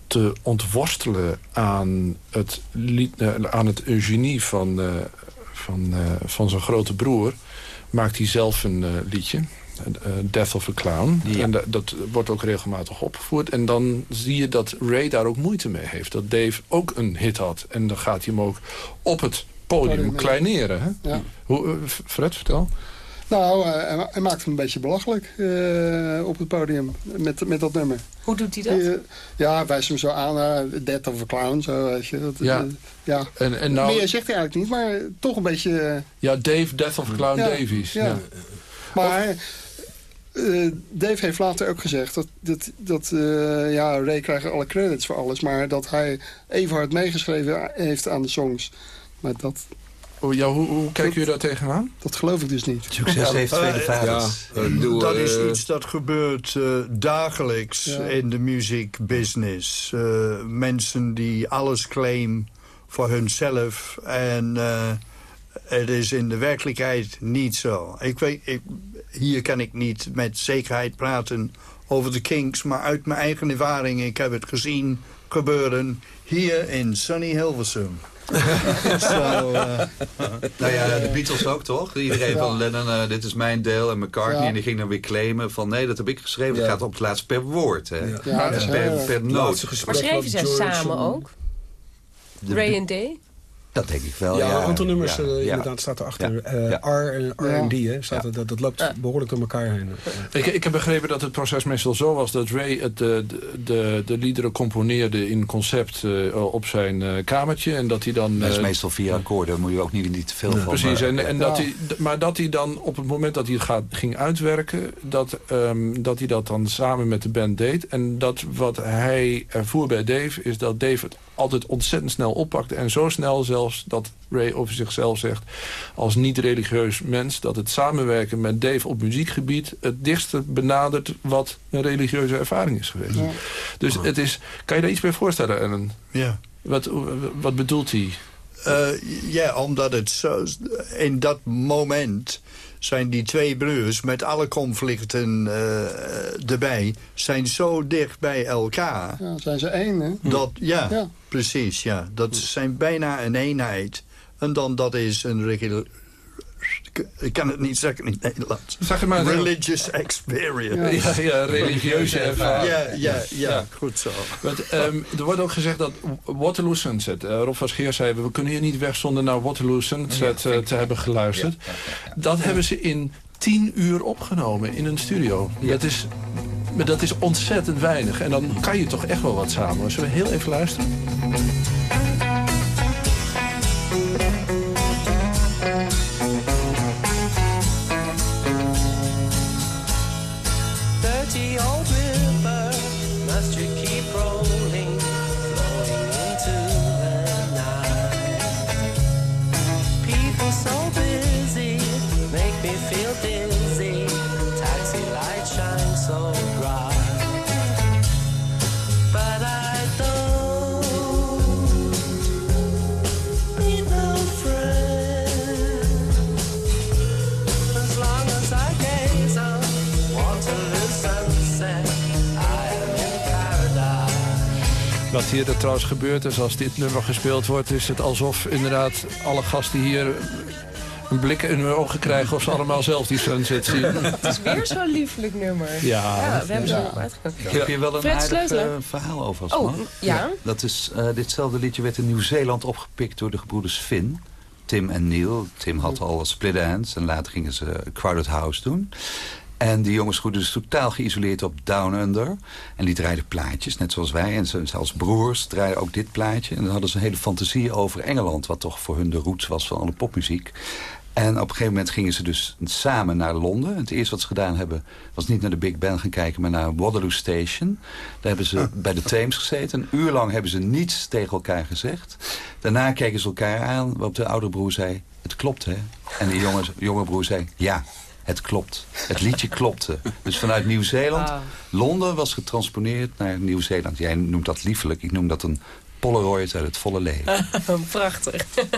te ontworstelen aan het, lied, aan het genie van, van, van zijn grote broer... maakt hij zelf een liedje, Death of a Clown. En da- dat wordt ook regelmatig opgevoerd. En dan zie je dat Ray daar ook moeite mee heeft. Dat Dave ook een hit had. En dan gaat hij hem ook op het podium kleineren. Hè? Ja. Hoe, eh, Fred, vertel. Nou, eh, hij, ma- hij maakt hem een beetje belachelijk eh, op het podium met, met dat nummer. Hoe doet hij dat? Eh, ja, hij wijst hem zo aan naar Death of a Clown. Zo, weet je. Dat, Ja. eh, ja. En, en nou, Meer zegt hij eigenlijk niet, maar toch een beetje... eh, ja, Dave, Death of Clown Ja, Davies. ja. Ja. Maar eh, Dave heeft later ook gezegd dat, dat, dat eh, ja, Ray krijgt alle credits voor alles. Maar dat hij even hard meegeschreven heeft aan de songs. Maar dat, Oh, ja, hoe, hoe kijken jullie daar tegenaan? dat geloof ik dus niet. Succes heeft tweede vaders. Ja, dat is iets dat gebeurt eh, dagelijks Ja. in de muziekbusiness. Eh, mensen die alles claimen voor hunzelf. En eh, het is in de werkelijkheid niet zo. Ik weet, ik, hier kan ik niet met zekerheid praten over de Kinks. Maar uit mijn eigen ervaring, ik heb het gezien gebeuren hier in sunny Hilversum. *laughs* Zo, eh, Nou ja, de Beatles ook toch? Iedereen van Lennon, eh, dit is mijn deel. En McCartney, Ja. en die ging dan weer claimen van... nee, dat heb ik geschreven. Het gaat op het laatst per woord. Hè. Ja, dat is En heel per, per noot. Maar schreven George samen en- ook? Ray en Day? Dat denk ik wel, Ja, ja. een aantal nummers Ja, eh, ja. inderdaad staat erachter. Ja. Eh, Ja. R en R&D, hè, staat Ja. er, dat, dat loopt Ja. behoorlijk door elkaar heen. Ik, ik heb begrepen dat het proces meestal zo was dat Ray het, de, de, de, de liederen componeerde in concept eh, op zijn eh, kamertje. En dat hij dan... Dat is eh, meestal vier akkoorden, daar moet je ook niet, niet te veel van. Precies, maar- en, en dat hij, maar dat hij dan op het moment dat hij het gaat, ging uitwerken... Dat, ehm, dat hij dat dan samen met de band deed. En dat wat hij ervoer bij Dave is dat Dave het altijd ontzettend snel oppakte. En zo snel zelfs dat Ray over zichzelf zegt... als niet-religieus mens dat het samenwerken met Dave op muziekgebied... het dichtste benadert wat een religieuze ervaring is geweest. Ja. Dus het is, kan je daar iets bij voorstellen, Ellen? ja. Wat, wat bedoelt hij? Eh, ja, omdat het zo... In dat moment zijn die twee broers met alle conflicten eh, erbij... zijn zo dicht bij elkaar. Ja, zijn ze één, hè? Dat, ja, Ja. precies, ja. Dat zijn bijna een eenheid. En dan dat is een... Ik kan het niet zeggen in het Nederlands. Zeg het maar. Religious experience. Ja, ja, religieuze ervaring. Ja, ja, ja, Ja. goed zo. Ehm, er wordt ook gezegd dat Waterloo Sunset... eh, Rob van Scheer zei, we kunnen hier niet weg zonder naar Waterloo Sunset eh, te hebben geluisterd. Dat hebben ze in tien uur opgenomen in een studio. Dat, is, maar dat is ontzettend weinig. En dan kan je toch echt wel wat samen. Zullen we heel even luisteren? Hier er trouwens gebeurt is als dit nummer gespeeld wordt... is het alsof inderdaad alle gasten hier een blik in hun ogen krijgen... of ze allemaal zelf die sunset zien. *laughs* Het is weer zo'n liefelijk nummer. Ja. we hebben ze uitgekomen. Ik heb hier wel een Fred aardig Sleutelaar. eh, verhaal over als Oh, man. ja? Dat is, eh, ditzelfde liedje werd in Nieuw-Zeeland opgepikt door de gebroeders Finn. Tim en Neil. Tim had al Split Ends en later gingen ze Crowded House doen. En die jongens groeiden dus totaal geïsoleerd op Down Under. En die draaiden plaatjes, net zoals wij. En ze, zelfs broers draaiden ook dit plaatje. En dan hadden ze een hele fantasie over Engeland... wat toch voor hun de roots was van alle popmuziek. En op een gegeven moment gingen ze dus samen naar Londen. En het eerste wat ze gedaan hebben... was niet naar de Big Ben gaan kijken, maar naar Waterloo Station. Daar hebben ze bij de Thames gezeten. Een uur lang hebben ze niets tegen elkaar gezegd. Daarna keken ze elkaar aan, waarop de oudere broer zei... het klopt, hè? En de jonge, jonge broer zei... ja, het klopt. Het liedje klopte. Dus vanuit Nieuw-Zeeland... Londen was getransponeerd naar Nieuw-Zeeland. Jij noemt dat liefelijk. Ik noem dat een Polaroid uit het volle leven. *laughs* Prachtig. *laughs*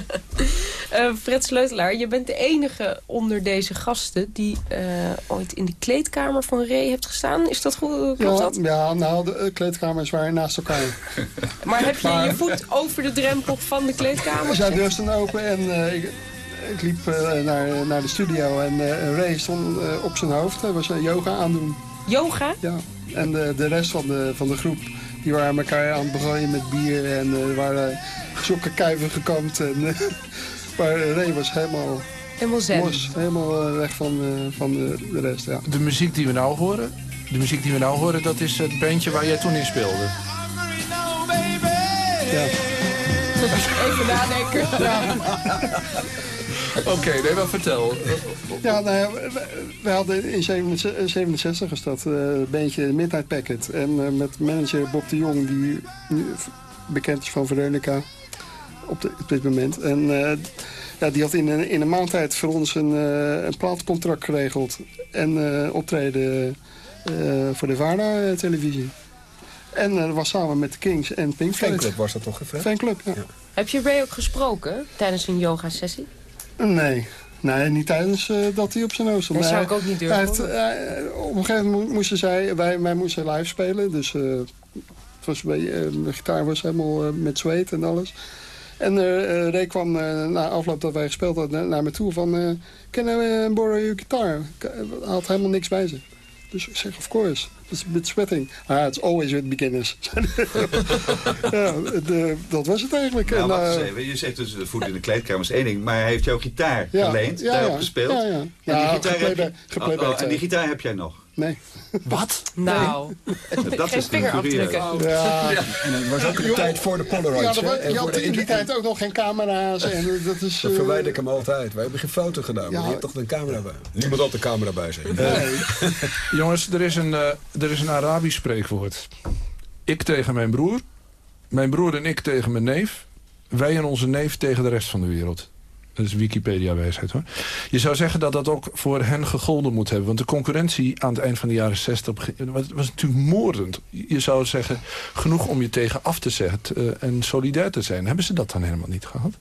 Eh, Fred Sleutelaar, je bent de enige onder deze gasten... die eh, ooit in de kleedkamer van Ray hebt gestaan. Is dat goed? Klopt Ja, dat? ja, nou, de eh, kleedkamers waren naast elkaar. Maar heb je Maar- je voet over de drempel van de kleedkamer We zijn gezet? deur stond open en eh, ik, ik liep eh, naar, naar de studio en eh, Ray stond eh, op zijn hoofd. Hij was een yoga aandoen. Yoga? Ja. En de, de rest van de, van de groep, die waren elkaar aan het begooien met bier en eh, er waren sokkenkuiven gekamd. En, eh, *laughs* maar Ray was helemaal Helemaal zen. Helemaal weg van, eh, van de, de rest, ja. De muziek die we nou horen, de muziek die we nou horen, dat is het bandje waar jij toen in speelde. Ja. Even nadenken. *laughs* *laughs* *laughs* Oké, nee, maar vertel. Ja, nou ja, we, we hadden in 67 67 is dat eh, een beetje Midnight Packet. En eh, met manager Bob de Jong, die nu bekend is van Veronica op, de, op dit moment. En eh, ja, die had in een, in een maand tijd voor ons een, eh, een plaatcontract geregeld. En eh, optreden eh, voor de VARA-televisie. En eh, dat was samen met de Kings en Pink Floyd. Fanclub was dat toch, hè? Fanclub, ja. Heb je Ray ook gesproken tijdens een yoga-sessie? Nee. Nee, niet tijdens eh, dat hij op zijn neus stond. Dat zou ik ook niet durven, heeft, eh, op een gegeven moment moesten zij, wij, wij moesten live spelen. Dus eh, het was, een beetje, de gitaar was helemaal met zweet en alles. En Ray kwam na afloop dat wij gespeeld hadden naar, me toe van... can I uh, borrow your guitar? Had helemaal niks bij zich. Dus ik zeg, of course. Bit sweating. Ah, it's always with beginners. *laughs* ja, de, dat was het eigenlijk. Nou, En, wacht eens eh, even. Je zegt dus de voet in de kleedkamer is één ding. Maar hij heeft jouw gitaar Ja, geleend, daarop gespeeld. Ja, ja. En Ja, die gitaar heb je... Oh, oh, en die gitaar heb jij nog? Nee. Wat? Nou, Dat geen is vingerafdrukken. Ja. En het was ook Joh, tijd voor de Ja, Polaroids. En je voor had in die tijd ook nog geen camera's. En eh, dat is... Dan eh, verwijder ik hem altijd. Wij hebben geen foto gedaan, maar Ja. je hebt toch een camera bij. Niemand had de camera bij zich. *laughs* Jongens, er is, een, eh, er is een Arabisch spreekwoord. Ik tegen mijn broer, mijn broer en ik tegen mijn neef... wij en onze neef tegen de rest van de wereld. Dat is Wikipedia-wijsheid hoor. Je zou zeggen dat dat ook voor hen gegolden moet hebben. Want de concurrentie aan het eind van de jaren 60 begin- was, was natuurlijk moordend. Je zou zeggen, genoeg om je tegen af te zetten eh, en solidair te zijn. Hebben ze dat dan helemaal niet gehad?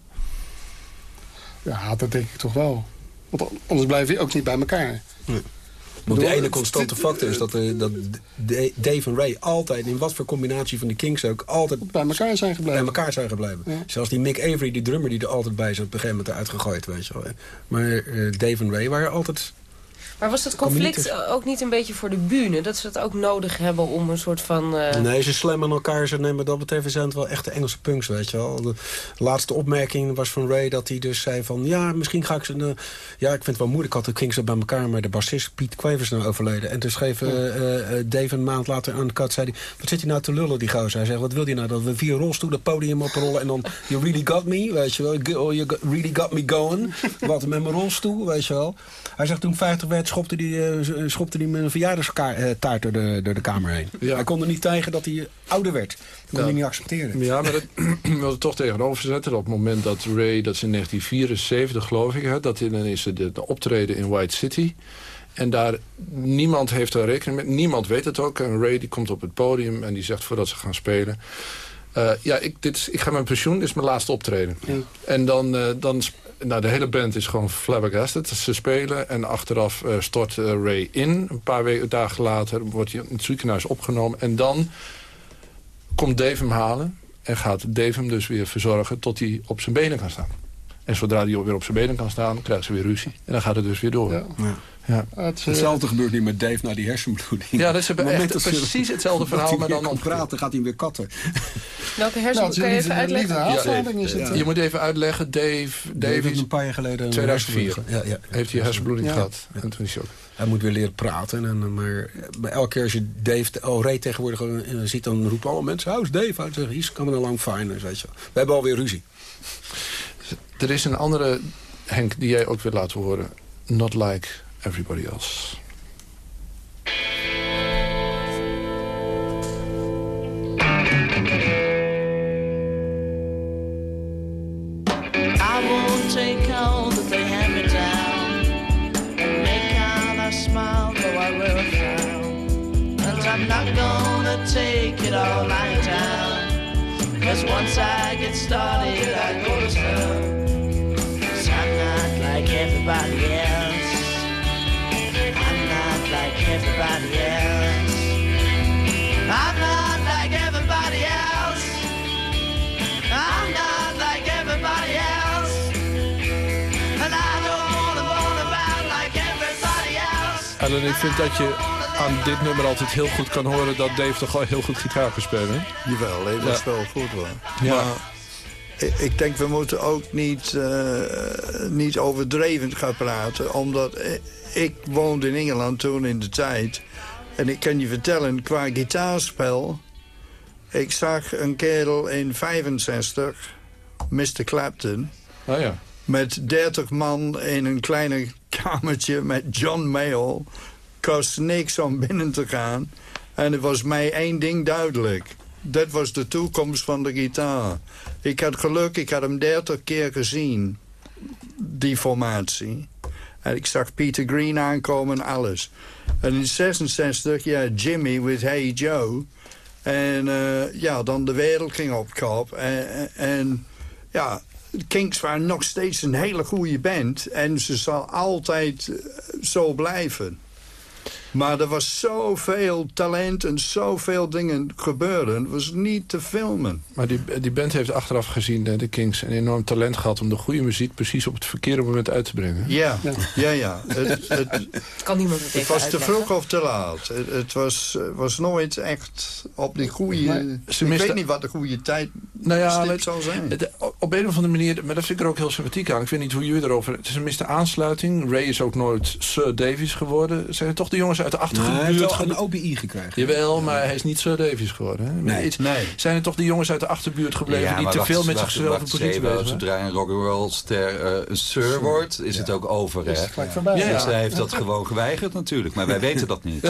Ja, dat denk ik toch wel. Want anders blijf je ook niet bij elkaar. Want de ene constante factor is dat, dat Dave en Ray altijd, in wat voor combinatie van de Kings ook, altijd bij elkaar zijn gebleven. bij elkaar zijn gebleven. Ja. Zelfs die Mick Avery, die drummer die er altijd bij zat, op een gegeven moment eruit gegooid, weet je wel. Maar eh, Dave en Ray waren altijd... Maar was dat je conflict ook niet een beetje voor de bühne? Dat ze dat ook nodig hebben om een soort van... eh, Nee, ze slammen elkaar. Ze nemen dat betreft zijn het wel echte Engelse punks, weet je wel. De laatste opmerking was van Ray dat hij dus zei van... ja, misschien ga ik ze... eh, ja, ik vind het wel moeilijk. Ik had de zo bij elkaar, maar de bassist Piet is nou overleden. En toen schreef eh, Dave een maand later aan de kat, zei hij... wat zit hij nou te lullen, die gozer? Hij zegt, wat wil hij nou? Dat we vier rolstoelen het podium oprollen en dan... you really got me, weet je wel. You really got me going. *laughs* Wat met mijn rolstoel, weet je wel. Hij zegt toen ik 50 werd, schopte hij, eh, schopte hij mijn verjaardagstaart door de, door de kamer heen. Hij kon er niet tegen dat hij ouder werd. Dat kon Ja. hij niet accepteren. Ja, maar dat *clears throat* ik wil het toch tegenover zetten. Op het moment dat Ray, dat is in 1974 geloof ik... Hè, dat in, dan is de, de optreden in White City... En daar, niemand heeft er rekening mee. Niemand weet het ook. En Ray die komt op het podium en die zegt voordat ze gaan spelen... eh, ja, ik, dit is, ik ga mijn pensioen, dit is mijn laatste optreden. En dan, eh, dan nou, de hele band is gewoon flabbergasted. Ze spelen en achteraf eh, stort eh, Ray in. Een paar weken, dagen later wordt hij in het ziekenhuis opgenomen. En dan komt Dave hem halen. En gaat Dave hem dus weer verzorgen tot hij op zijn benen kan staan. En zodra hij weer op zijn benen kan staan, krijgen ze weer ruzie. En dan gaat het dus weer door. Ja, ja. Hetzelfde gebeurt nu met Dave na die hersenbloeding. Ja, dat is Op het moment echt dat ze- precies hetzelfde *laughs* verhaal, hij maar dan kan praten, gaat hij weer katten. *laughs* Welke Nou, hersen het is even uitleggen? het. Je moet even uitleggen, Dave, Dave is een paar jaar geleden een 2004 hersenbloeding gehad. Ja, ja. heeft hij hersenbloeding Ja. gehad. En toen is hij ook... Hij moet weer leren praten. En, maar, maar elke keer als je Dave, oh, Ray tegenwoordig eh, ziet, dan roepen alle mensen... Hou is Dave? Hij zegt, he's coming along fine. Weet je. We hebben alweer ruzie. Er is een andere, Henk, die jij ook wil laten horen. Not like everybody else. I won't take all that they hand me down and make out I smile though I wear a frown. And I'm not gonna take it all lying down. Cause once I get started, I go to town. Cause I'm not like everybody else. I'm not like everybody else. I'm not like everybody else. I'm not like everybody else. And I don't wanna run around like everybody else. Ellen, ik vind dat je aan dit nummer altijd heel goed kan horen... dat Dave toch wel heel goed gitaar kan spelen. Jawel, even Ja. spel goed wel. Ja. Maar ik, denk we moeten ook niet, eh, niet overdreven gaan praten. Omdat ik, ik woonde in Engeland toen in de tijd. En ik kan je vertellen, qua gitaarspel... Ik zag een kerel in 65, Mr. Clapton... Oh ja. met 30 man in een kleine kamertje met John Mayall. Kost niks om binnen te gaan. En er was mij één ding duidelijk. Dat was de toekomst van de gitaar. Ik had geluk, ik had hem 30 keer gezien. Die formatie. En ik zag Peter Green aankomen, alles. En in 66, ja, Jimmy with Hey Joe. En eh, ja, dan de wereld ging op kop. En, en- en ja, de Kinks waren nog steeds een hele goede band. En ze zal altijd eh, zo blijven. Maar er was zoveel talent en zoveel dingen gebeurden. Het was niet te filmen. Maar die, die band heeft achteraf gezien, de Kings, een enorm talent gehad... om de goede muziek precies op het verkeerde moment uit te brengen. Ja, ja, ja. Het, *laughs* het, Kan niemand het was te vroeg of te laat. Het, het was, eh, was nooit echt op die goede... Ik weet niet wat de goede tijd Nou ja, het- zal zijn. het- op een of andere manier, maar dat vind ik er ook heel sympathiek aan. Ik weet niet hoe jullie erover... Het is een miste aansluiting. Ray is ook nooit Sir Davies geworden. Zijn het toch de jongens uit de Nee, hij heeft achterbuurt... een OBI gekregen. Jawel, maar hij is niet Sir Davies geworden. Hè? Nee. Iets- Nee. Zijn het toch de jongens uit de achterbuurt gebleven... Ja, die te veel met zichzelf in positie bezig waren? Zodra een rock'n'roll ster eh, een sir wordt, is het ook over. Hè? Is het gelijk voorbij. Ja, ja. Dus hij heeft dat gewoon geweigerd natuurlijk. Maar wij *laughs* weten dat niet.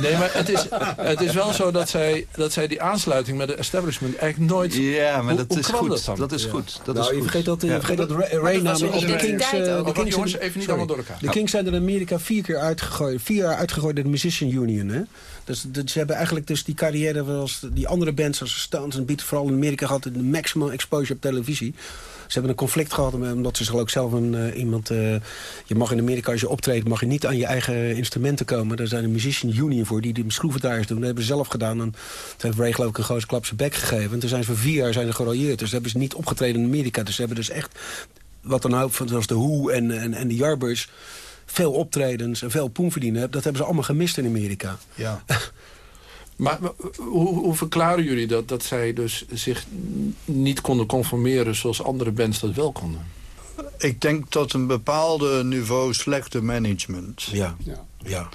Nee, maar het is, het is wel zo dat zij, dat zij die aansluiting met de establishment eigenlijk nooit... Ja, maar dat hoe is goed. dat dan? Dat is goed. Dat nou, is je goed. vergeet dat, je Ja. vergeet dat Ray, dat namelijk... de Kings, eh, Oh, Kings jongens, zijn- even niet allemaal door elkaar. De Kings zijn er in Amerika vier keer uitgegooid. Vier jaar uitgegooid door de Musician Union. Hè? Dus, dus ze hebben eigenlijk dus die carrière zoals die andere bands als Stones en Beatles... vooral in Amerika gehad de maximum exposure op televisie. Ze hebben een conflict gehad omdat ze zich ook zelf een, eh, iemand... eh, je mag in Amerika als je optreedt mag je niet aan je eigen instrumenten komen. Daar zijn de Musician Union voor die de schroevendraaiers doen. Dat hebben ze zelf gedaan. En toen heeft Ray geloof ik een grote klap zijn bek gegeven. En toen zijn ze voor vier jaar zijn ze. Dus hebben ze niet opgetreden in Amerika. Dus ze hebben dus echt wat dan ook, zoals de Who en, en, en de Yardbirds... veel optredens en veel poen verdienen. Dat hebben ze allemaal gemist in Amerika. Ja. *laughs* Maar maar hoe, hoe verklaren jullie dat, dat zij dus zich niet konden conformeren zoals andere bands dat wel konden? Ik denk tot een bepaalde niveau slechte management. Ja. Ja. ja.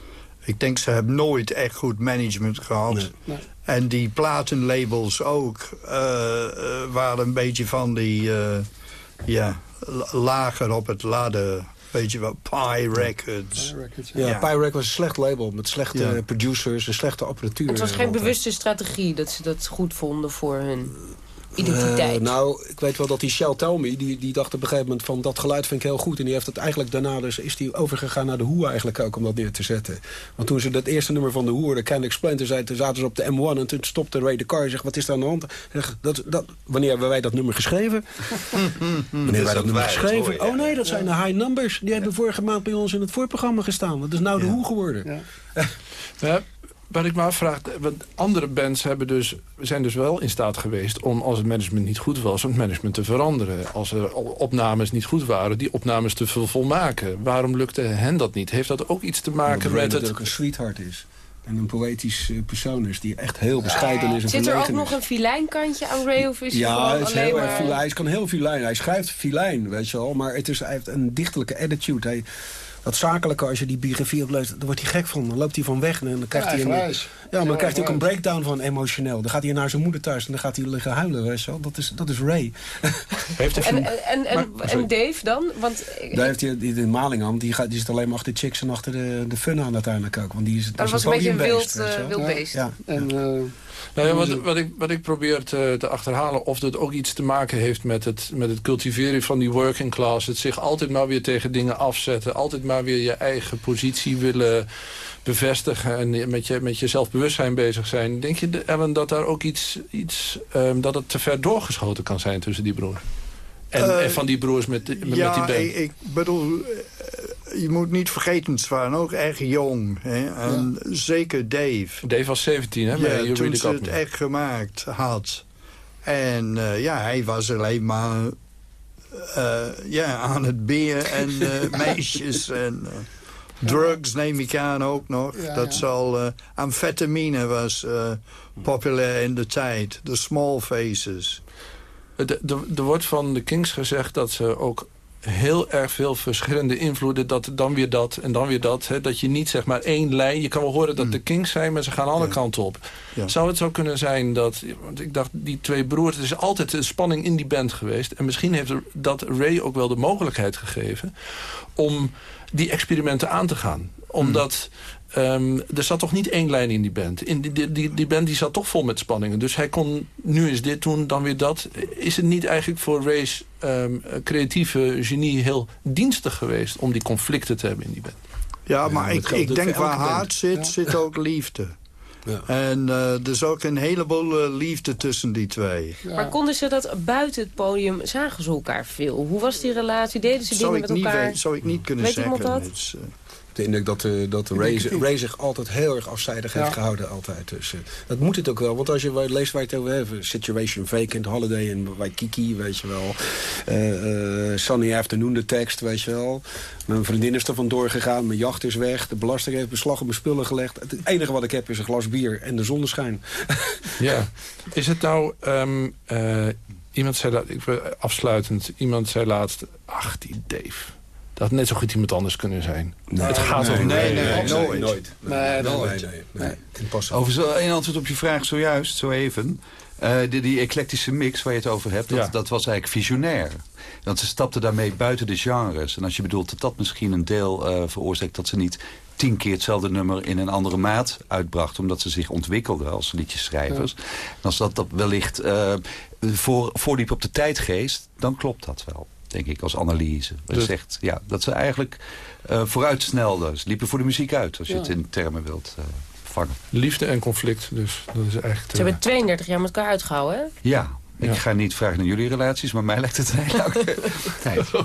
Ik denk ze hebben nooit echt goed management gehad. Nee. Nee. En die platenlabels ook eh, eh, waren een beetje van die... eh, ja, la- lager op het ladder. Weet je wat, Pie Records. Records, Ja, Ja. Pyrex was een slecht label met slechte Ja. producers en slechte apparatuur. Het was geen bewuste strategie dat ze dat goed vonden voor hun eh, identiteit. nou, ik weet wel dat die Shell Tell Me, die, die dacht op een gegeven moment van dat geluid vind ik heel goed. En die heeft het eigenlijk daarna dus is die overgegaan naar de Who eigenlijk ook om dat neer te zetten. Want toen ze dat eerste nummer van de Who hoorden, Can't Explain, toen, zei, toen zaten ze op de M1 en toen stopte Ray de Car en zegt wat is er aan de hand? Dat, dat, wanneer hebben wij dat nummer geschreven? *laughs* wanneer wij dat nummer geschreven? Oh nee, dat zijn de high numbers. Die hebben vorige maand bij ons in het voorprogramma gestaan. Dat is nou de Who geworden. Ja. *laughs* Wat ik me afvraag, want andere bands hebben dus, zijn dus wel in staat geweest... om als het management niet goed was, het management te veranderen. Als er opnames niet goed waren, die opnames te vol- volmaken. Waarom lukte hen dat niet? Heeft dat ook iets te maken met het... natuurlijk een sweetheart is. En een poëtisch eh, persoon is die echt heel bescheiden is en Zit er ook nog een filijnkantje aan Ray of is Ja, hij is heel maar... erg filijn. Hij kan heel filijn. Hij schrijft filijn, weet je wel. Maar het is, hij heeft een dichtelijke attitude. Hij, dat zakelijke, als je die biografie opleest, dan wordt hij gek van. Dan loopt hij van weg en dan krijgt hij een, ja, maar dan Ja, krijgt hij ook een breakdown van emotioneel. Dan gaat hij naar zijn moeder thuis en dan gaat hij liggen huilen, weet je wel. Dat is, dat is Ray. *laughs* Heeft hij En, en, en, Maar- en Dave dan? Want Daar heeft hij die, die maling aan. Die, gaat, die zit alleen maar achter de chicks en achter de, de fun aan uiteindelijk ook. Want die is, dat was een beetje een wild, eh, wild Ja. beest. Ja. En eh, Nou ja, wat, wat, ik, wat ik probeer te, te achterhalen... of dat ook iets te maken heeft met het, met het cultiveren van die working class. Het zich altijd maar weer tegen dingen afzetten. Altijd maar weer je eigen positie willen bevestigen... en met je, met je zelfbewustzijn bezig zijn. Denk je, Ellen, dat daar ook iets... iets ehm, dat het te ver doorgeschoten kan zijn tussen die broers? En, Eh, en van die broers met, met, die band? ik, ik bedoel, eh, je moet niet vergeten, ze waren ook echt jong. Hè? En Zeker Dave. Dave was 17, hè? bij Ja, You toen ze het echt gemaakt had. En eh, ja, hij was alleen maar eh, ja, aan het bier *laughs* en eh, meisjes en drugs neem ik aan ook nog. Ja, Dat ja. zal, eh, amfetamine was eh, populair in de tijd. De small faces. Er wordt van de Kings gezegd dat ze ook heel erg veel verschillende invloeden. Dat dan weer dat en dan weer dat. Hè, dat je niet zeg maar één lijn... Je kan wel horen dat de Kings zijn, maar ze gaan alle kanten op. Ja. Zou het zo kunnen zijn dat... Want ik dacht, die twee broers... Er is altijd een spanning in die band geweest. En misschien heeft dat Ray ook wel de mogelijkheid gegeven... om die experimenten aan te gaan. Omdat... ehm, er zat toch niet één lijn in die band. In die, die, die, die band die zat toch vol met spanningen. Dus hij kon nu is dit, toen dan weer dat. Is het niet eigenlijk voor Ray's ehm, creatieve genie heel dienstig geweest... om die conflicten te hebben in die band? Ja, maar ik, ik denk waar band. haat zit, Ja. zit ook liefde. En eh, er is ook een heleboel eh, liefde tussen die twee. Maar konden ze dat buiten het podium, zagen ze elkaar veel? Hoe was die relatie? Deden ze Zou dingen met elkaar? zou ik niet kunnen Weet zeggen. Eh, de indruk dat, eh, dat Ik Ray. Ray zich altijd heel erg afzijdig heeft Ja. gehouden. Altijd. Dus, eh, dat moet het ook wel. Want als je leest waar je het over hebt... Situation Vacant, Holiday en Waikiki, weet je wel. Eh, eh, Sunny Afternoon, de tekst, weet je wel. Mijn vriendin is er vandoor gegaan. Mijn jacht is weg. De belasting heeft beslag op mijn spullen gelegd. Het enige wat ik heb is een glas bier en de zonneschijn. *laughs* Ja. Is het nou... ehm, eh, iemand zei dat... Ik, wil- afsluitend. Iemand zei laatst... Ach, die Dave. Dat had net zo goed iemand anders kunnen zijn. het gaat nee, over nee, Ray. nee, nooit. nooit. Nee, nooit. nee, nee, nee. Impossible. Over zo, een antwoord op je vraag zojuist, zo even. Eh, die, die eclectische mix waar je het over hebt, dat, Ja. dat was eigenlijk visionair. Want ze stapten daarmee buiten de genres. En als je bedoelt dat dat misschien een deel eh, veroorzaakt... dat ze niet tien keer hetzelfde nummer in een andere maat uitbracht... omdat ze zich ontwikkelden als liedjeschrijvers. En als dat, dat wellicht eh, voor, voorliep op de tijdgeest... dan klopt dat wel, denk ik, als analyse. Dat Dus- zegt ja, dat ze eigenlijk eh vooruit snelden. Ze liepen voor de muziek uit, als je Ja. het in termen wilt eh, vangen. Liefde en conflict, dus dat is eigenlijk... Ze hebben 32 jaar met elkaar uitgehouden, hè? Ja, ik Ja. ga niet vragen naar jullie relaties, maar mij lijkt het een hele lange *laughs* tijd. *laughs*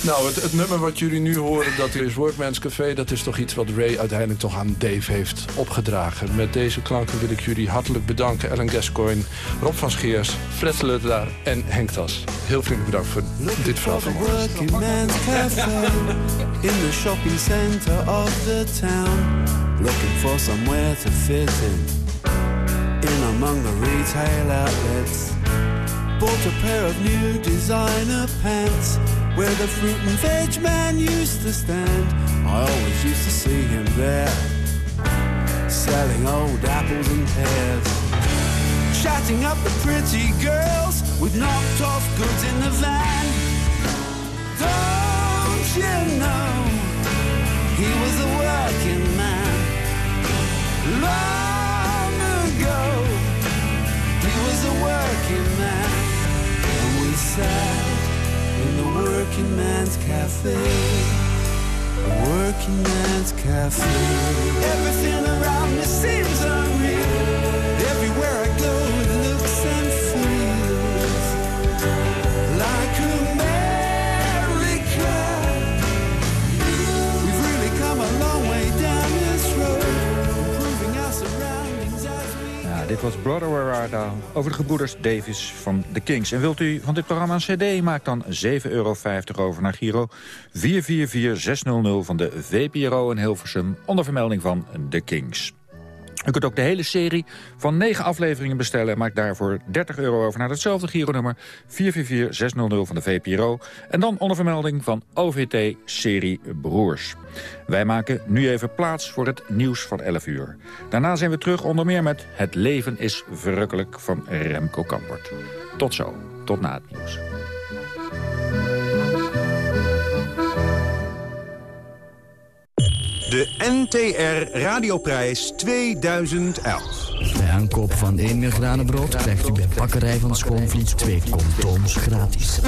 Nou, het, het nummer wat jullie nu horen, dat is Workman's Café... dat is toch iets wat Ray uiteindelijk toch aan Dave heeft opgedragen. Met deze klanken wil ik jullie hartelijk bedanken. Ellen Gascoigne, Rob van Scheers, Fred Leutelaar en Henk Tas. Heel vriendelijk bedankt voor dit verhaal van morgen. Among the retail outlets. Bought a pair of new designer pants where the fruit and veg man used to stand. I always used to see him there. Selling old apples and pears. Chatting up the pretty girls with knocked off goods in the van. Don't you know he was a working man? He was a working man. And we sat in the working man's cafe. The working man's cafe. Everything around me seems unreal. Dit was Brother Where over de gebroeders Davis van The Kings. En wilt u van dit programma een cd, maak dan 7,50 euro over naar Giro 444600 van de VPRO in Hilversum... onder vermelding van The Kings. U kunt ook de hele serie van 9 afleveringen bestellen... en maak daarvoor 30 euro over naar hetzelfde Giro-nummer 444600 van de VPRO... en dan onder vermelding van OVT-serie Broers. Wij maken nu even plaats voor het nieuws van 11 uur. Daarna zijn we terug onder meer met Het leven is verrukkelijk van Remco Kampert. Tot zo, tot na het nieuws. De NTR Radioprijs 2011. Aankoop van 1 meer granenbrood krijgt u bij Bakkerij van Schoonvliet twee condoms gratis.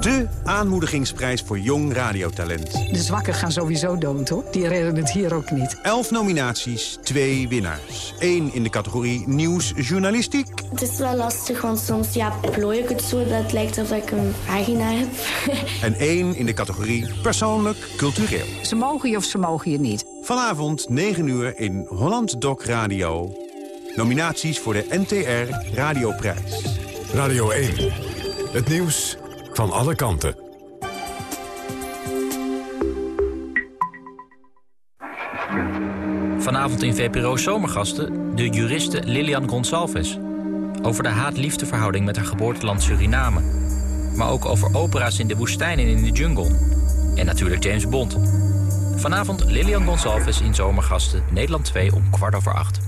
De aanmoedigingsprijs voor jong radiotalent. De zwakken gaan sowieso dood, hoor. Die redden het hier ook niet. Elf nominaties, twee winnaars. Eén in de categorie nieuwsjournalistiek. Het is wel lastig, want soms ja, plooi ik het zo dat het lijkt alsof ik een pagina heb. *laughs* En één in de categorie persoonlijk cultureel. Ze mogen je of ze mogen je niet. Vanavond 9 uur in Holland Doc Radio. Nominaties voor de NTR Radioprijs. Radio 1. Het nieuws van alle kanten. Vanavond in VPRO Zomergasten de juriste Lilian Gonçalves. Over de haat-liefdeverhouding met haar geboorteland Suriname. Maar ook over opera's in de woestijn en in de jungle. En natuurlijk James Bond. Vanavond Lilian Gonsalves in Zomergasten, Nederland 2 om kwart over acht.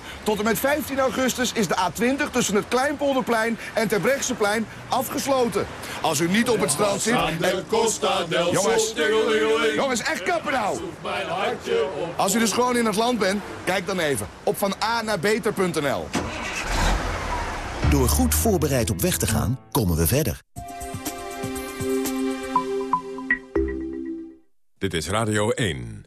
Tot en met 15 augustus is de A20 tussen het Kleinpolderplein en Terbrechtseplein afgesloten. Als u niet op het strand zit... en- Jongens, jongens, echt kappen nou! Als u dus gewoon in het land bent, kijk dan even op van A naar beter.nl. Door goed voorbereid op weg te gaan, komen we verder. Dit is Radio 1.